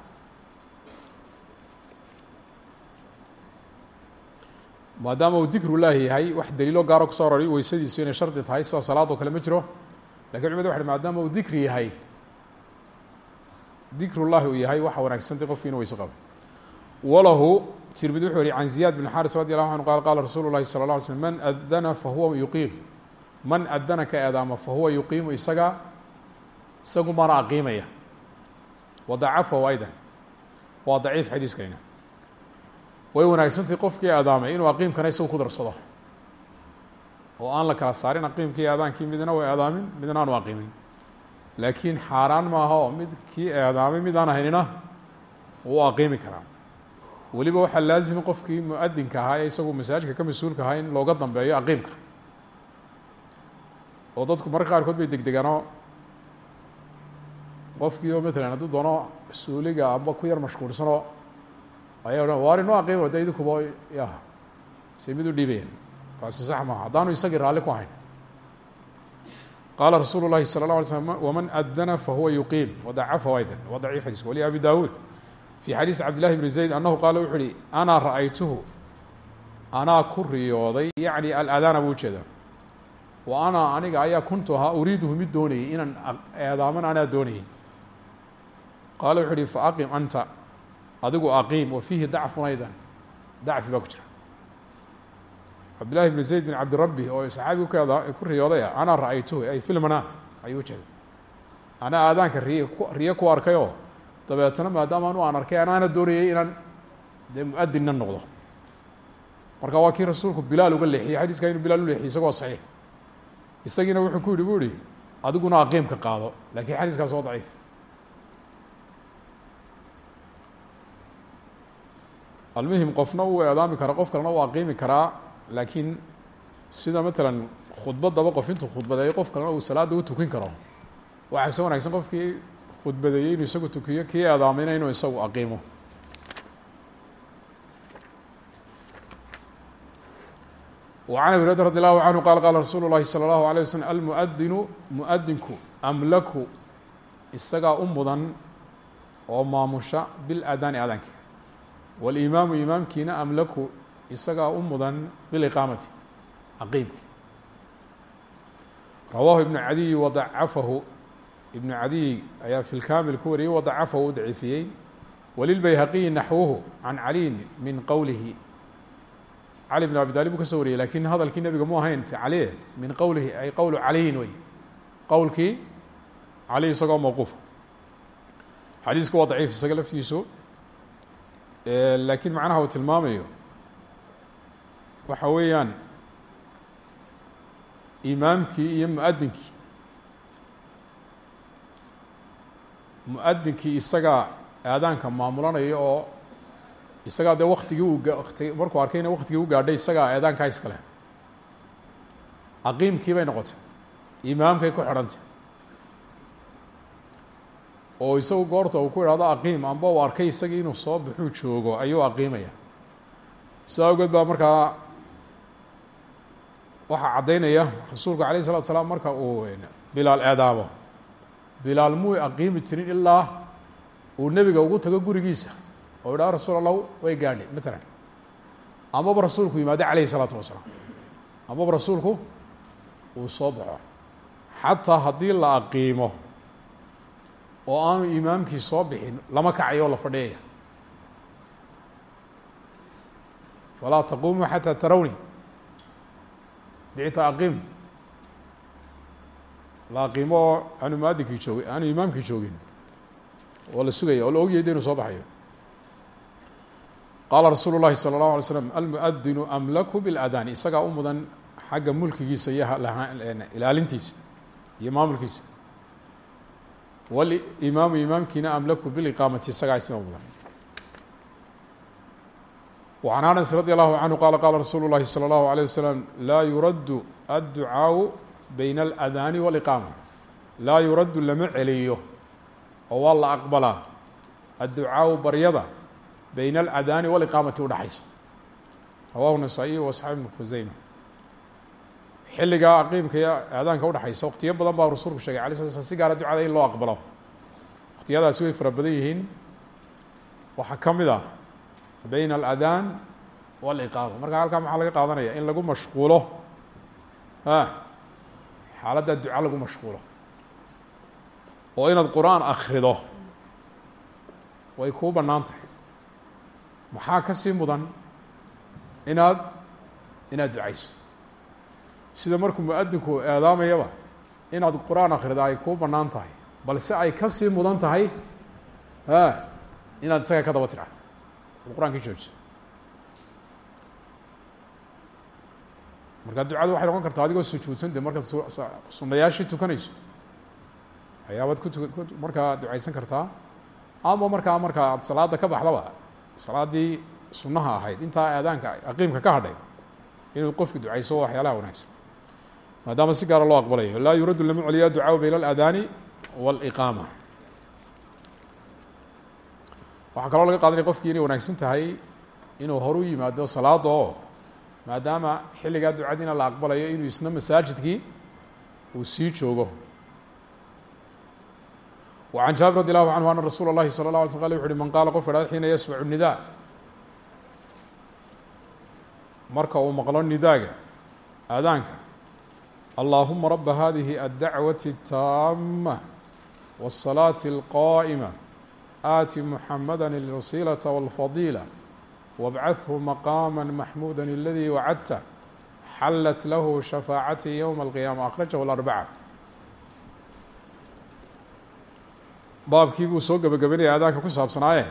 maadaama uu dikrullaahi yahay wax daliilo gaaro kuso arori weysadiisu inay shardi tahay sida salaadoo kale ma jiro. Lakin culimadu waxay maadaama uu dikri yahay dikrullahi uu yahay waxa wanaagsantay qofki inu weyse qabo. Walahu tirmidi wuxuu yihi can ziyaad bn xaris radi allahu anhu qal qala rasuulu llahi sala la alay slm man adana fahuwa yuqiim. Man adana ka eedaama fahuwa yuqiimu isaga isagu maana aqiimaya wadacafahu aydan waa daciif xadiiskayna. Way wanaagsantay qofkii eedaamay inuu aqiimkana isagu ku darsado. Oo aan la kala saarin aqiimkii eedaankii midna way eedaamin midna aanu aqiimin laakiin xaaraan maaha oo mid kii eedaamay mid aan ahaynina wuu aqiimi karaa. Weliba waxaa laazima qofkii mu'adinka ahaa ee isagu masaajidka ka mas'uulka ahaa in looga dambeeyo aqiimka. Oo dadku mararka qaarkood bay degdegaanoo qofkii oo matalan hadduu doono suuliga amba ku yar mashquulsanoo ayaa odhan waar inoo aqiima de idinkuba ya say mid u dhiibayan taasi sax maaha. Haddaanu isagii raalli ku ahayn. Qaala rasuulu llahi sala اlه alay slm wman adana fahuwa yuqiim wadacafahu aydan wa daciif wali abi dawuud fi xadiis cabdillahi bni zayd annahu qaala wuxu uhi anaa ra'aytuhu. Anaa ku riyooday yacni aladana buu u jeedaa wa anaa aniga ayaa kuntu ahaa uriiduhu mid doonayay inaan eedaaman anaa doonayay qaala wuxu uhi faaqim anta. Adigu aqiim wa fiihi dacfun aydan. Dacfi baa ku jira. Cabdillahi bn zayd bin cabdirabbi oo saxaabigu keeda ku riyooday ah anaa ay filmana ayuu ujeeda anaa aadaanka riy riyo ku arkayoo? Dabeetana maadaama anu aan arkay anaana doonayay inaan dee mu'adinna noqdo. Marka waa rasuulku bilaal uga leexiyey xadiiska inuu bilaal u leexiyey isagoo saxiix. Isagiina wuxuu ku yihi bu ihi adiguna aqiimka qaado. Lakiin xadiiskaas waa daciif almuhim qofna uu eedaami kara qof kalena uu aqiimi karaa laakiin sida matalan khudbadaba qof intuu khudbadeeyo qof kalena uu salaada u tukin karo waxaa se wanaagsan qofkii khudbadeeyey inuu isagu tukiyo kii eedaamayna inuu isagu aqiimo وعn abi hurayra radi allahu canhu qala qala rasuulu llahi salى اllahu alيه waslm almuadinu muadinku amlaku isagaa u mudan oo maamusha biladani aadaanka walimaamu imaamkiina amlaku isagaa u mudan biliqaamati aqiimki rawaahu ibnu cadiy wadacafahu ibnu cadiy ayaa fi lkamil ku wariyey wadacafahu u daciifiyey walilbayhaqiyi naxwuhu can caliyin min qowlihi cali bn abi talib buu ka soo wariyey laakiin hadalkii nebiga mu ahayn cali min qowlihi ay qowlu caliyin wey. Qowlkii cali isagoo mawquufa xadiisku waa daciif isaga laftigiisu laakiin macnaha uu tilmaamayo waxa weeyaan imaamkii iyo muadinkii muadinkii isagaa aadaanka maamulanaya oo isagaa dee waktigii wati markuu arkayna waktigii u gaadhay isagaa eedaankaa iskale aqiimkii bay noqotay. Imaamkay ku xidhantay oo isagu goorta uu ku idhahdo aqiim amba uu arkay isagii inuu soo baxuu joogo ayuu aqiimaya sidaa awgeed baa markaa waxaa caddaynaya rasuulku alayh isalatu salaam marka uu bilaal eedaamo bilaal muu aqiimi jirin ilaa uu nebiga ugu tago gurigiisa oo idhaha rasuul allah way gaadhi matalan amaba rasuulku yimaado calayhi isalaatu wasalaam. Amaba rasuulku uu soo baxo. Xataa haddii la aqiimo oo aanu imaamkii soo bixin lama kacayo oo la fadhiyaya falaa taquumuu xataa tarawni dicita aqiim la aqiimo oo aanu muadinkii joogin aanu imaamkii joogin oo la sugaya oo la ogyahay de inuu soo baxayo qaala rasuulu llahi salى اllahu alay slam almuadinu amlaku biاladani isagaa u mudan xagga mulkigiisa iyo ilaalintiisa iyo maamulkiisa walimaamu imaamkiina amlaku biliqaamati isagaa isna u mudan وعn anas radي الlahu canhu qala qala rasuulu الlahi slى الlahu عalيه waslm laa yuraddu adducaaءu bayna اlأdaani wاliqaama laa yuraddu lama celiyo oo waa la aqbalaa adducaaءu baryada bayna aladaani waliqaamati udhaxaysa rawahu nasaa-iy waasxaab ibnu khuseyma xilligaa aqiimka iyo aadaanka udhaxaysa waqtiyo badan baa rasuulku sheegay alay sla slam si gaara ducada in loo aqbalo. Waqtiyadaasi way fara badan yihiin. Waxaa ka mid ah bayna aladaan waliqaama marka halkaa maxaa laga qaadanaya? In lagu mashquulo. A xaaladdaa duca lagu mashquulo. Oo inaad qur'aan way kuu bannaan tahay. Maxaa ka sii mudan inaad inaad ducaysto sida markuu mu'adinku eedaamayaba inaad qur'aan akrida ay kuu bannaan tahay balse ay ka sii mudan tahay inaad isaga ka daba tidha ad qur'aankii joojiso markaa ducadu waxay noqon kartaa adigoo sujuudsan de markaad sunayaashii tukanayso ayaabaad ku tu markaa ducaysan kartaa ama markaa markaa ad salaada ka baxdaba salaaddii sunaha ahayd intaa aadaanka aqiimka ka hadhay inuu qofki ducayso waxyaalaha wanaagsan maadaama si gaara loo aqbalayo laa yuraddu lama celiya ducaa bayna alaadaani wاliqaama waxaa kaloo laga qaadanaya qofkii inay wanaagsan tahay inuu horu yimaado salaada oo maadaama xilligaa ducadiina la aqbalayo inuu isna masaajidkii uu sii joogo وعن jaaبir رضي الله عنه أن رsuل الlahi صلى الله علي sل qال وxu uhi man qaala qof idhahda xiina yasmع النداء marka uu maqlo nidaaga aadaanka اللaهuma رba hadiه الدacوة التاamة والصلاaة القائمة آتي محamdا الوصيلة والفضيلة وابعثه مقاما محمودا الذي وعدته xلت lah شhفاacتي يوم القيامة أخرجه الأربعة baabkii buu soo gebagabenaya aadaanka ku saabsanaaye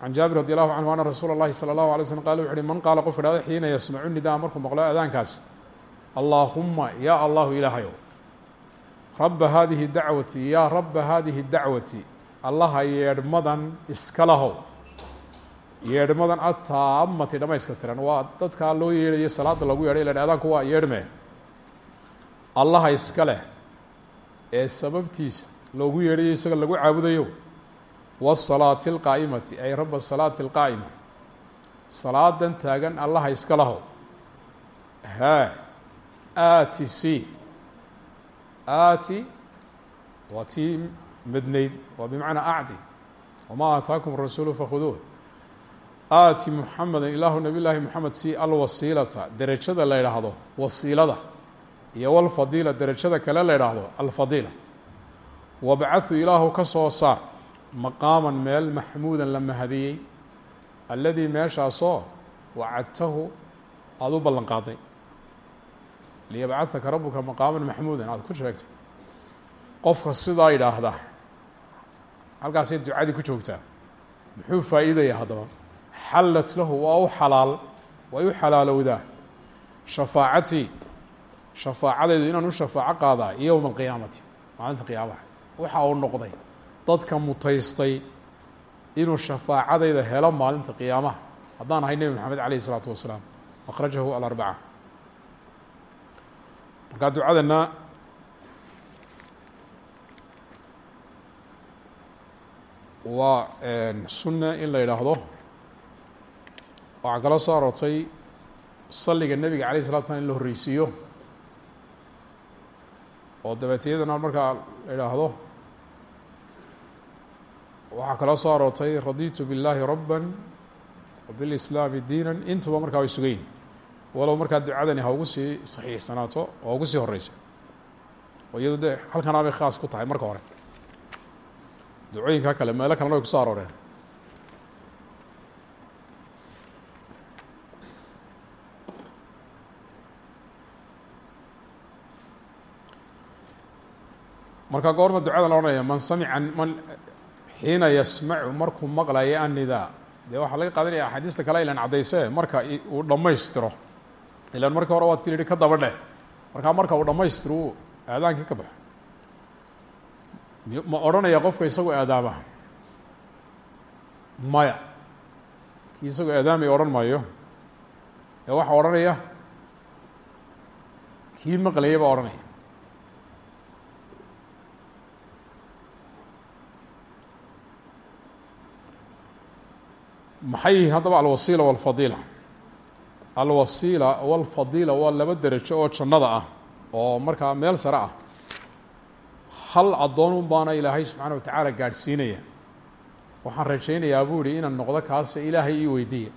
can jaabir radi allahu canhu ana rasuula اllahi salى اllahu alay slm qala wuxu uhi man qaala qof idhahda xiina yasmacu nidaa markuu maqlo aadaankaas allaahuma ya allahu ilaahayow rabba haadihi dacwati yaa rabba haadihi dacwati allaha yeedhmadan iskalahow yeedhmadan ataamati dhamayska tiran waa dadkaa loo yeedhaya salaada lagu yeedhay ilan aadaanku waa yeedhme allaha iska leh ee sababtiisa loogu yeedhayo isaga lagu caabudayo. Wasalaati alqaa'imati ay rabba salaati alqaa'ima salaadan taagan allaha iska lahow haa aati c. Aati waa tii madnayd waa bimacnaa acdi wama aataakum rasuulu fakhuduuh. Aati muxameda ilaahu nabiy llaahi moxamed si alwasiilata derajada la idhaahdo wasiilada iyo walfadiila derajada kale la idhaahdo alfadiila. Wabcahu ilaahu ka soo saar maqaaman meel maxmuudan la mahadiyey. Alladii meeshaasoo wacadtahu aada u ballan qaaday liyabcahaka rabuka maqaaman maxmuudan. Aada ku sheegtay. Qofka sidaa yidhaahda halkaasay ducadii ku joogtaa muxuu faa'iidaya haddaba? Xallat lahu waa u xalaal way u xalaalowdaa. Shafaacatii shafaacadaydu inaan u shafaaco qaadaa yowma alqiyaamati maalinta qiyaamaha waxa uu noqday dadka mutaystay inuu shafaacadayda helo maalinta qiyaamaha. Haddaan ahay nebi maxamed alayh isalaatu wasalaam akhrajahu alarbaca markaa ducadana waa sunna in la yidhaahdo. Waxaa kaloo soo aroortay salliga nebiga alayh isalatu slam in la horreysiiyo. Oo dabeetiyadana markaa la idhaahdo waxaa kaloo soo aroortay raditu biاllahi rabا wbilislaami diina intuba markaa way sugayn walow markaa ducadani ha ugu sii saxiixsanaato oo ugu sii horeysa oo iyado de halkanaa bay khaas ku tahay marka hore. Ducooyinka kale meelo kalena way ku soo arooreen. Marka goorma ducada la odhanaya man samica man xiina yasmacu markuu maqlaya annidaa. Dee waxaa laga qaadanaya axaadiista kale ilan caddayse marka uu dhammaystiro ilan marka hore waa tihi ka daba dheh markaa marka uu dhammaystiro uu aadaankii ka baxo ma odhanaya qofka isagoo aadaama maya kii isagoo aadaamay odhan maayo ee waxaa odhanaya kii maqlaya baa odhanaya maxay yihiin haddaba alwasiila walfadiila alwasiila walfadiila waa laba derajo oo jannada ah oo markaa meel sare ah. Hal addoonun baana ilaahay subxaana watacaala gaadhsiinaya. Waxaan rajaynayaa buu ihi inaan noqdo kaase ilaahay ii weydiiya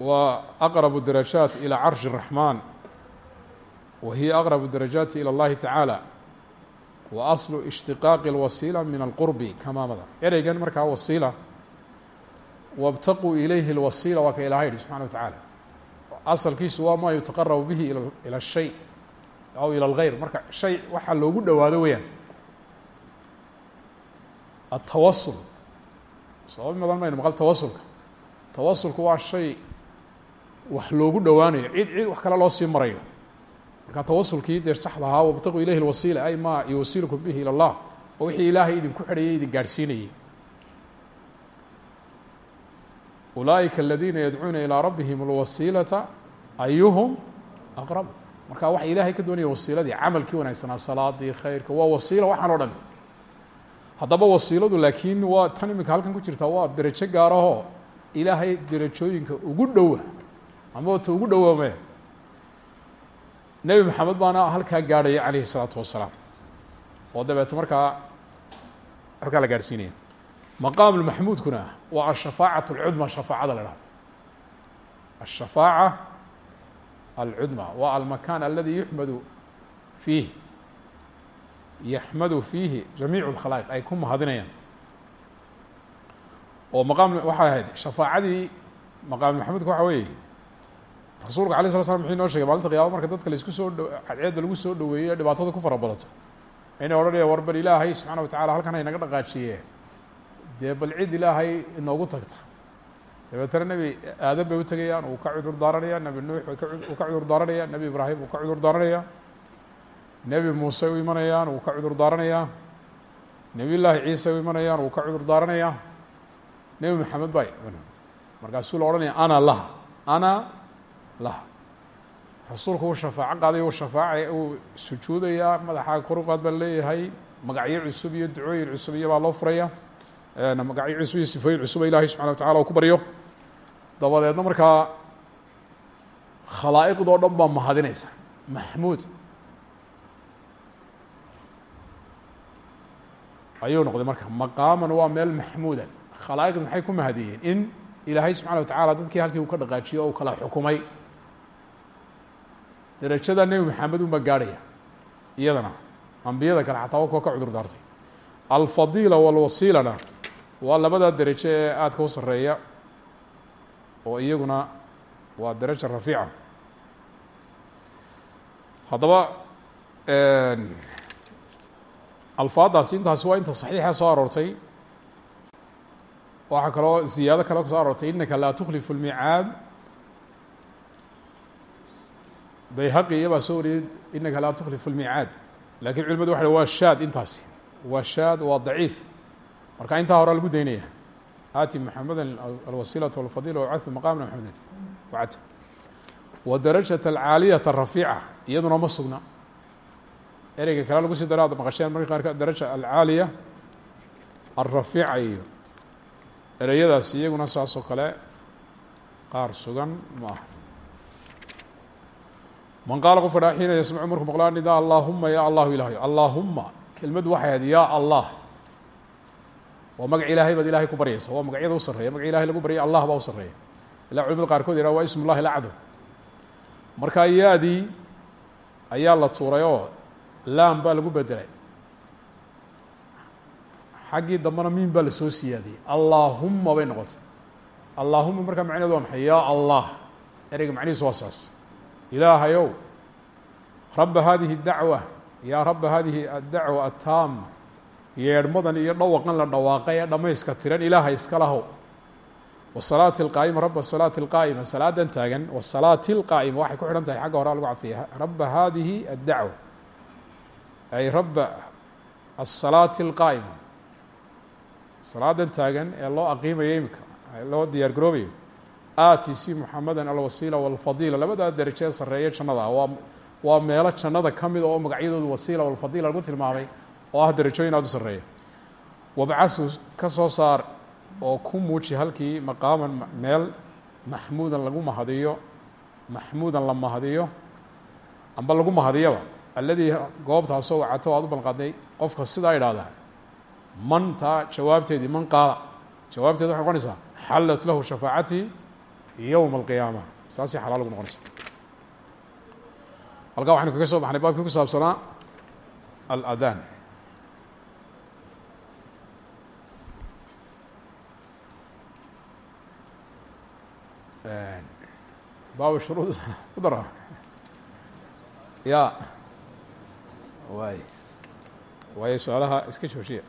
waa aqrabu darajaat ilaa carshi raxmaan. Wa hiya aqrabu darajaati ilى اllahi tacaala wa aslu ishtiqaaqi اlwasiila min alqurbi kamaamada ereygan markaa wasiila wاbtaquu ilayhi اlwasiila waa ka ilahay yihi subxana wa tacaala asalkiisu waa maa yutaqarabu bihi ilى الshay aw ilى اlgeyr marka shay waxaa loogu dhowaado weyaan atawasul sabab madan maynu maqal tawasulka tawasulku waa shay wax loogu dhowaanayo cid cid wax kale loo sii marayo marka tawasulkii dee saxda ahaa wabtaquu ilayhi اlwasiila ay ma yuwasilukum bihi ilى اllah oo wixii ilaahay idinku xidhayay idin gaadhsiinayay ulaaئika aladiina yadcuuna ilىa rabbihim اlwasiilata ayuhum aqrab marka waxa ilaahay ka doonaya wasiiladii camalkii wanaagsanaa salaadii khayrka waa wasiila waxaan o dhan haddaba wasiiladu laakiin waa tan iminka halkan ku jirta waa derajo gaarahoo ilaahay derajooyinka ugu dhowa ama ta ugu dhowaame nebi maxamed baana halkaa gaadhaya calayhi salaatu wasalaam oo dabeete markaa halkaa la gaadhsiinaya. Maqaam lmaxmuudkuna waa ashafaacat alcudma shafaacada la dhahdo ashafaaca alcudma waa almakan aladi yuxmadu fiih. Yaxmadu fiihi jamiic اlkhalaa'iq ay ku mahadinayaan. Oo maqaam waxay ahayd shafaacadii maqaamulmaxmuudka waxa weeye rasuulka alay sla slam muxuu inoo shegay maalinta qiyama marka dadka la isku soo cadceedda lagu soo dhoweeyey dhibaatada ku fara badato inay odhanayaan war bal ilaahay subxana wa tacala halkan haynaga dhaqaajiye dee bal cid ilaahay inoogu tagta. Dabeetana nebi aadan bay u tegayaan uu ka cudur daaranaya nebi nuux uu ka cudur daaranaya nebi ibraahim uu ka cudur daaranaya nebi muuse u imanayaan uu ka cudur daaranayaa nebiy llaahi ciise u imanayaan uu ka cudur daaranayaa nebi maxamed bay markaasuu la odhanaya ana laha ana laha rasuulku uu shafaaco qaaday uu shafaaca uu sujuudayaa madaxa koruqaad baa leeyahay magacyo cusub iyo ducooyin cusub iyo baa loo furaya magacyo cusub iyo sifooyin cusuba ilaahay subxana wa tacala uu ku baryo dabadeedna markaa khalaa'iqdoo dhan baa mahadinaysa. Maxmuud ayuu noqday marka maqaaman waa meel maxmuuda khalaa'iqdi maxay ku mahadiyeen? In ilaahay subxana wa tacala dadkii halkii uu ka dhaqaajiyo o u kala xukumay derajada nebi maxamed unbaa gaadhaya. Iyadana ambiyada kale xataa wa kuwa ka cudur daartay. Alfadiila walwasiilana waa labada derajo ee aadka u sareeya oo iyaguna waa deraja rafiica. Haddaba alfaadaasi intaasi waa inta saxiixa soo aroortay. Waxaa kaloo ziyaado kale ku soo aroortay inaka laa tuklifu اlmicaad bayhaqi iyabaa soo wariyey inaka laa tuklifu اlmicaad lakin culimadu waxa waa shaad intaasi waa shaad waa daciif marka intaa hore lagu daynaya aati maxameda alwasilaة walfadila wacau maqamna maxamedin wacad wadarajaة alcaaliyaة الrafiica iyaduna ma sugna ereyga kale lagu sii daro ad maqasheen marka qaarka daraja alcaaliya alrafiica iyo ereyadaas iyaguna saasoo kale qaar sugan ma aha man qaala qof adhaa xiina yasmacu markuu maqlaa nidaa allaahuma ya allahu ilahy allaahuma kelmaddu waxay ahayd ya allah waa magac ilaahay baad ilahay ku baryaysa waa magacyada u sarreeya magac ilahay lagu baryay allah baa u sarreeya. Ilaa culimada qaarkood yihah waa ism ullahi lacdam markaa yaadii ayaa la tuuray oo laam baa lagu bedelay xaggii dambena miin baa la soo siyaadiyey. Allaahuma ilaahayow rabba hadihi dacwa yaa rabba hadihi addacwa attaama yeedhmadan iyo dhawaqan la dhawaaqay ee dhammayska tiran ilaaha iska lahow wasalaati alqaa'ima rabba salaati alqaa'ima salaadan taagan wasalaati alqaa'ima waxay ku xidhan tahay xagga hore lagu cadfaya rabba hadihi addacwa ay rabba asalaati alqaa'ima salaadan taagan ee loo aqiimayo imika loo diyaar garoobayo aati si muxamedan alwasiila walfadiila. Labadaa derajo ee sarreeya jannada waa waa meelo jannada ka mid oo magacyadoodu wasiila walfadiila lagu tilmaamay oo ah darajooyin aada u sarreeya. Wabcasu ka soo saar oo ku muuji halkii maqaaman meel maxmuudan lagu mahadiyo maxmuudan la mahadiyo amba lagu mahadiyaba alladii goobtaasoo wacato aad u balqaday qofka sidaa idhaahda man taa jawaabteedii man qaala. Jawaabteedi waxay noqonaysaa xallat lahu shafaacatii yowma alqiyaama saasay xalaal ugu noqonaysa. Halkaa waxaynu kaga soo baxnay baabkii ku saabsanaa aladaan. Baab shuruud [LAUGHS] ku dara ya waay. Waayo su'aalaha iska joojiya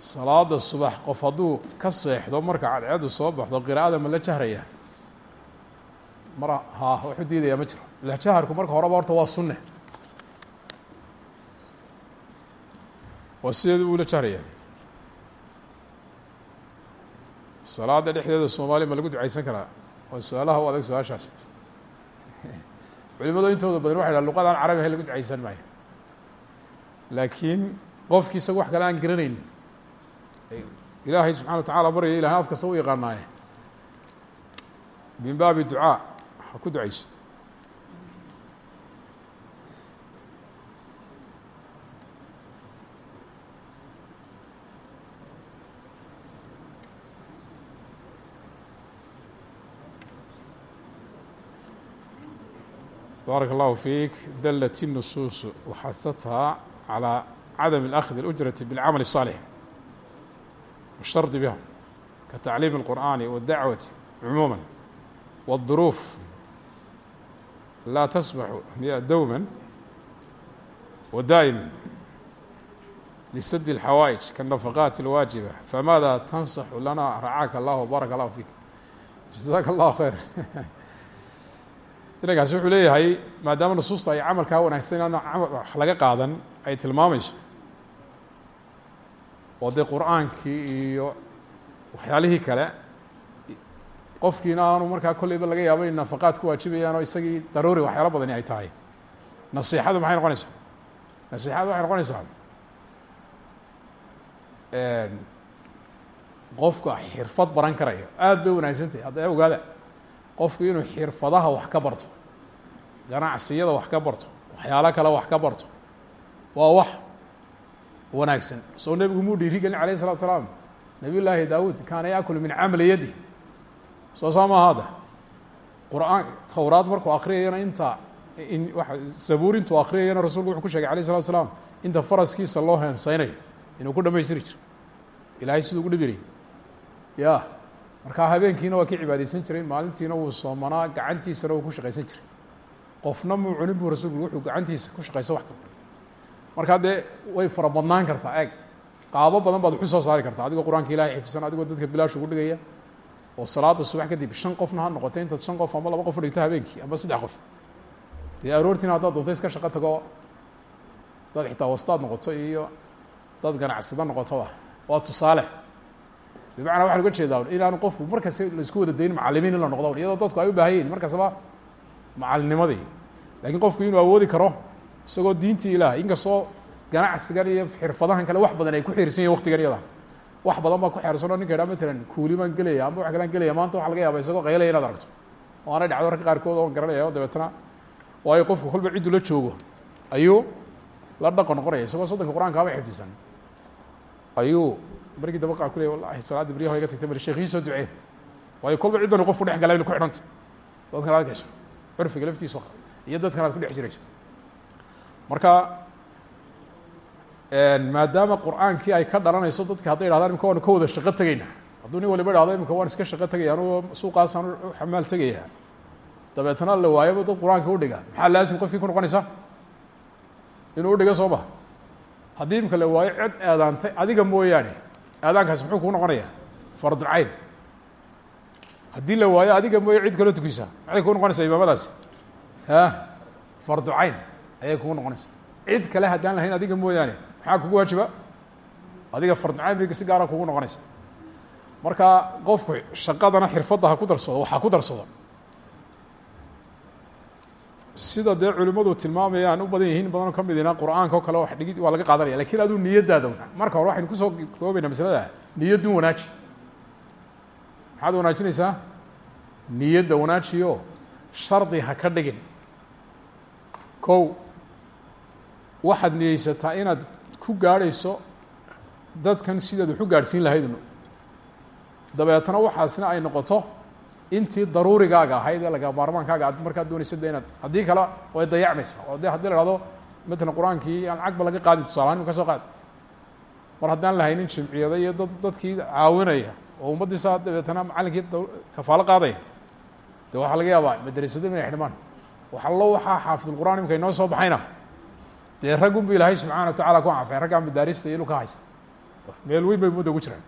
salaada subax qof hadduu ka seexdo marka cadceedu soo baxdo qiraa'ada ma la jahraya? Mar ha waxu diidaya ma jiro. La jaharku marka horeba horta waa sunne. Waa sideedu uu la jahraya. Salaada dhexdeeda soomaaliya ma lagu ducaysan karaa? Waa su'aalaha u adag su'aashaas. [LAUGHS] Culimadu intooda badan waxay dhaha luqadaan carabi ahayn lagu ducaysan maayo. Laakiin qofki isagu wax kale aan garanayn ilaahay subxana wa tacala baryaya ilahay af kasta u yaqaanaaye min baabi ducaa ha ku ducayso baaraka allahu fiik dalat الnusuusu waxasadhaa calى cadam اlأkhdi اlأjrati bاlcamal الصaalix والshardi bha katacliim الqur'ani والdacwati cumuuma والظuruuf laa tasbaxu hiya dowma wadaa'ima lisadi الxawaaئج kaالnafaqaat الwaajiba famaada tansaxu lana racaaka اllah wbaaraka اllahu fiik jazaaka اllahu khayr inankaasi wuxuu leeyahay maadaama nusuusta ay camalkaa wanaagsan inaan wax laga qaadan ay tilmaamayso oo dee qur'aankii iyo waxyaalihii kale qofkiina aanu markaa kolleyba laga yaabo in nafaqaad ku waajibayaan oo isagii daruuri waxyaalo badani ay tahay. Nasiixadu maxay noqonaysaa? Nasiixadu waxay noqonaysaa qofka xirfad baran karaya aada bay wanaagsan tahay hadda ogaada. Qofku inuu xirfadaha wax ka barto ganacsiyada wax ka barto waxyaalo kale wax ka barto waa wax wanaagsan soo nebigu muu dhiiri gelin alayh الsalatu salaam nabiy llaahi daawuud kaana yaakulu min camali yadi soo saa maaha hadda qur'aan towraad markuu akriyayana inta in wa zabuur intuu akriyayana rasulku wuxuu ku sheegay alayh الsalatu salaam inta faraskiisa loo heenseynayo inuu ku dhamaystiri jiro ilahay siduu ugu dhibirayy ya markaa habeenkiina waa ka cibaadeysan jiray maalintiina wuu soomanaa gacantiisana wuu ku shaqaysan jiray qofna muu cunin buu rasulku wuxuu gacantiisa ku shaqaysa wax ka markaa dee way fara badnaan kartaa eeg. Qaabo badan baad waxu soo saari kartaa. Adigoo qur'aanka ilahay xifsan adigoo dadka bilaash ugu dhigaya oo salaada subax kadib shan qofna ha noqotay intaad shan qof ama laba qof udhigto habeenkii ama saddex qof. Dee aroortiina haddaad doonto iska shaqo tago dad xitaa wastaad noqoto iyo dad ganacsada noqotoba waa tusaale. Bimacnaa waxaan uga jeedaa inaanu qofku markasta la isku wada dayin macalimiin in la noqdo iyadoo dadku ay u baahan yihiin markastaba macalinnimadii lakiin qofku inuu awoodi karo isagoo diintii ilaah inkastoo ganacsigan iyo xirfadahan kale wax badan ay ku xiirsan yihiin waqtigan iyada. Wax badan baa ku xeersanoo ninka idhaa matalan kuuli baan gelaya amba wax kalaan gelaya maanta waxa laga yaaba isagoo qaylaya inaad aragto. Oo aanay dhacdo rarka qaarkood oon garanaya o dabeetana waayo qofku kolba cidduu la joogo ayuu la dhaqan noqonaya isagoo soddonka qur'aankaaba xifdisan ayuu markii daba qa kuley wallahi salaadda beryaha iga tagtay bari sheekhiin soo ducee waayo kolba ciddanu qofku dhex galay ku xidhanta dadkan aad gasha curfiga laftiisa iyo dadkan aad ku dhex jirayso marka maadaama qur'aankii ay ka dhalanayso dadka hadday idhahdaan imika ka wada shaqo tegeyna hadduu nin waliba ihahdo imika waan iska shaqo tegaya anugu suuqaasaan u xamaal tegaya dabeetana la waayaba dad qur'aanka udhiga maxaa laasim qofkii ku noqonaysa? Inuu udhiga soo ma. Haddii imika la waayo cid eedaantay adiga mooyaane eedaankaasi muxuu kuu noqonaya? Fardulcayn haddii la waayo adiga mooya cid kaloo tukisa. Maxay kuu noqonaysaa imaamadaasi? A farducayn ayay kugu noqonaysa cid kale haddaan lahayn adiga mooyaane maxaa kugu waajiba? Adiga farducayn si gaara kugu noqonaysa. Marka qofku shaqadana xirfadda ha ku darsado waxaa ku darsado. Sida dee culimadu tilmaamayaan u badan yihiin in badanoo ka midina qur'aanka oo kale wax dhigid waa laga qaadanaya laakiin aduu niyadaada marka hore waxaynu ku soo koobayna masalada niyadun wanaaji. Maxaad wanaajinaysaa? Niyadda wanaajiyo shardi ha ka dhigin. Kow waxaad niyeysataa inaad ku gaadhayso dadkan sidaad wax u gaadhsiin lahaydnu dabeetna waxaasna ay noqoto intii daruurigaaga ahayd ee laga maarmaankaaga ad markaad doonaysa de inaad haddii kale way dayacmaysaa. Oo de haddii la hahdo matalan qur'aankii aan cagba laga qaadi tusaalahaan ka soo qaad mar haddaan lahaynin jimciyada iyo dad dadkii caawinaya oo ummaddii saa dabeetana macallinkii kafaalo qaadaya. De waxaa laga yaabaa madrasada inay xidhmaan? Waxallo waxaa xaafidulqur'aan imika inoo soo baxayna dee raggun bu ilaahay subxana wa tacala ku anfay raggaa madaarista iyo dhulka haysta meel weyn bay mudda ugu jiraan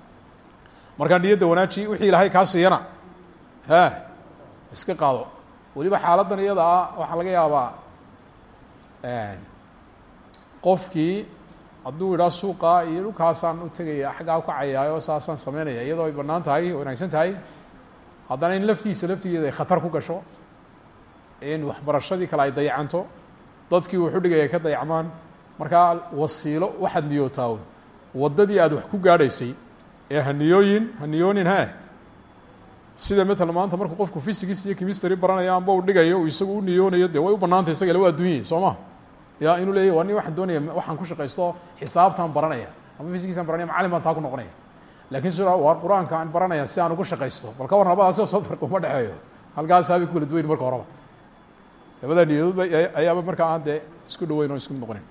markaa niyadda wanaaji wixii ilaahay kaa siiyana ha iska qaado. Weliba xaaladdan iyada ah waxaa laga yaabaa qofkii hadduu idhaa suuqa iyo dhulkaasaan u tegaya xaggaa ukacayaayo saasaan sameynaya iyadoo ay bannaan tahay wanaagsan tahay haddana in laftiisa laftigeeda ay khatar ku gasho in waxbarashadii kale ay dayacanto dadkii wuxu dhigaya ka dayacmaan. Markaa wasiilo waxaad niyootaa waddadii aad wax ku gaadhaysay ee haniyooyin haniyoonin he sida matala maanta markuu qofku physics iyo chemistry baranayo amba u dhigayo isagu u niyoonayo dee way u banaantay isaga waa adduunya soo ya inuu leeyahy waa nin doonaya waxaan ku shaqaysto xisaabtaan baranaya ama physicsaan baranaya macalin baan taa ku noqonaya. Lakin sida waa qur'aanka aan baranaya si aan ugu shaqaysto. Bal ka warran labadaasoo soo farqi uma dhexeeyo. Halkaasaabay ku kala duwayn marka horeba labada niyadood ba ayaaba markaa aan dee isku dhaweyn oo isku noqonin.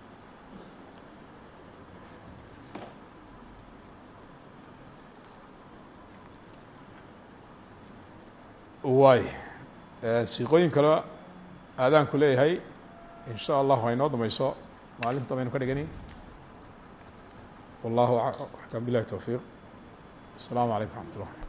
Waay. Siiqooyin kale aadaanku leeyahay. In sha allahu ha inoo dameyso maalinta dambaynu ka dhigani. Wallahu axkam billahi towfiiq asalaamu calaykum raxmat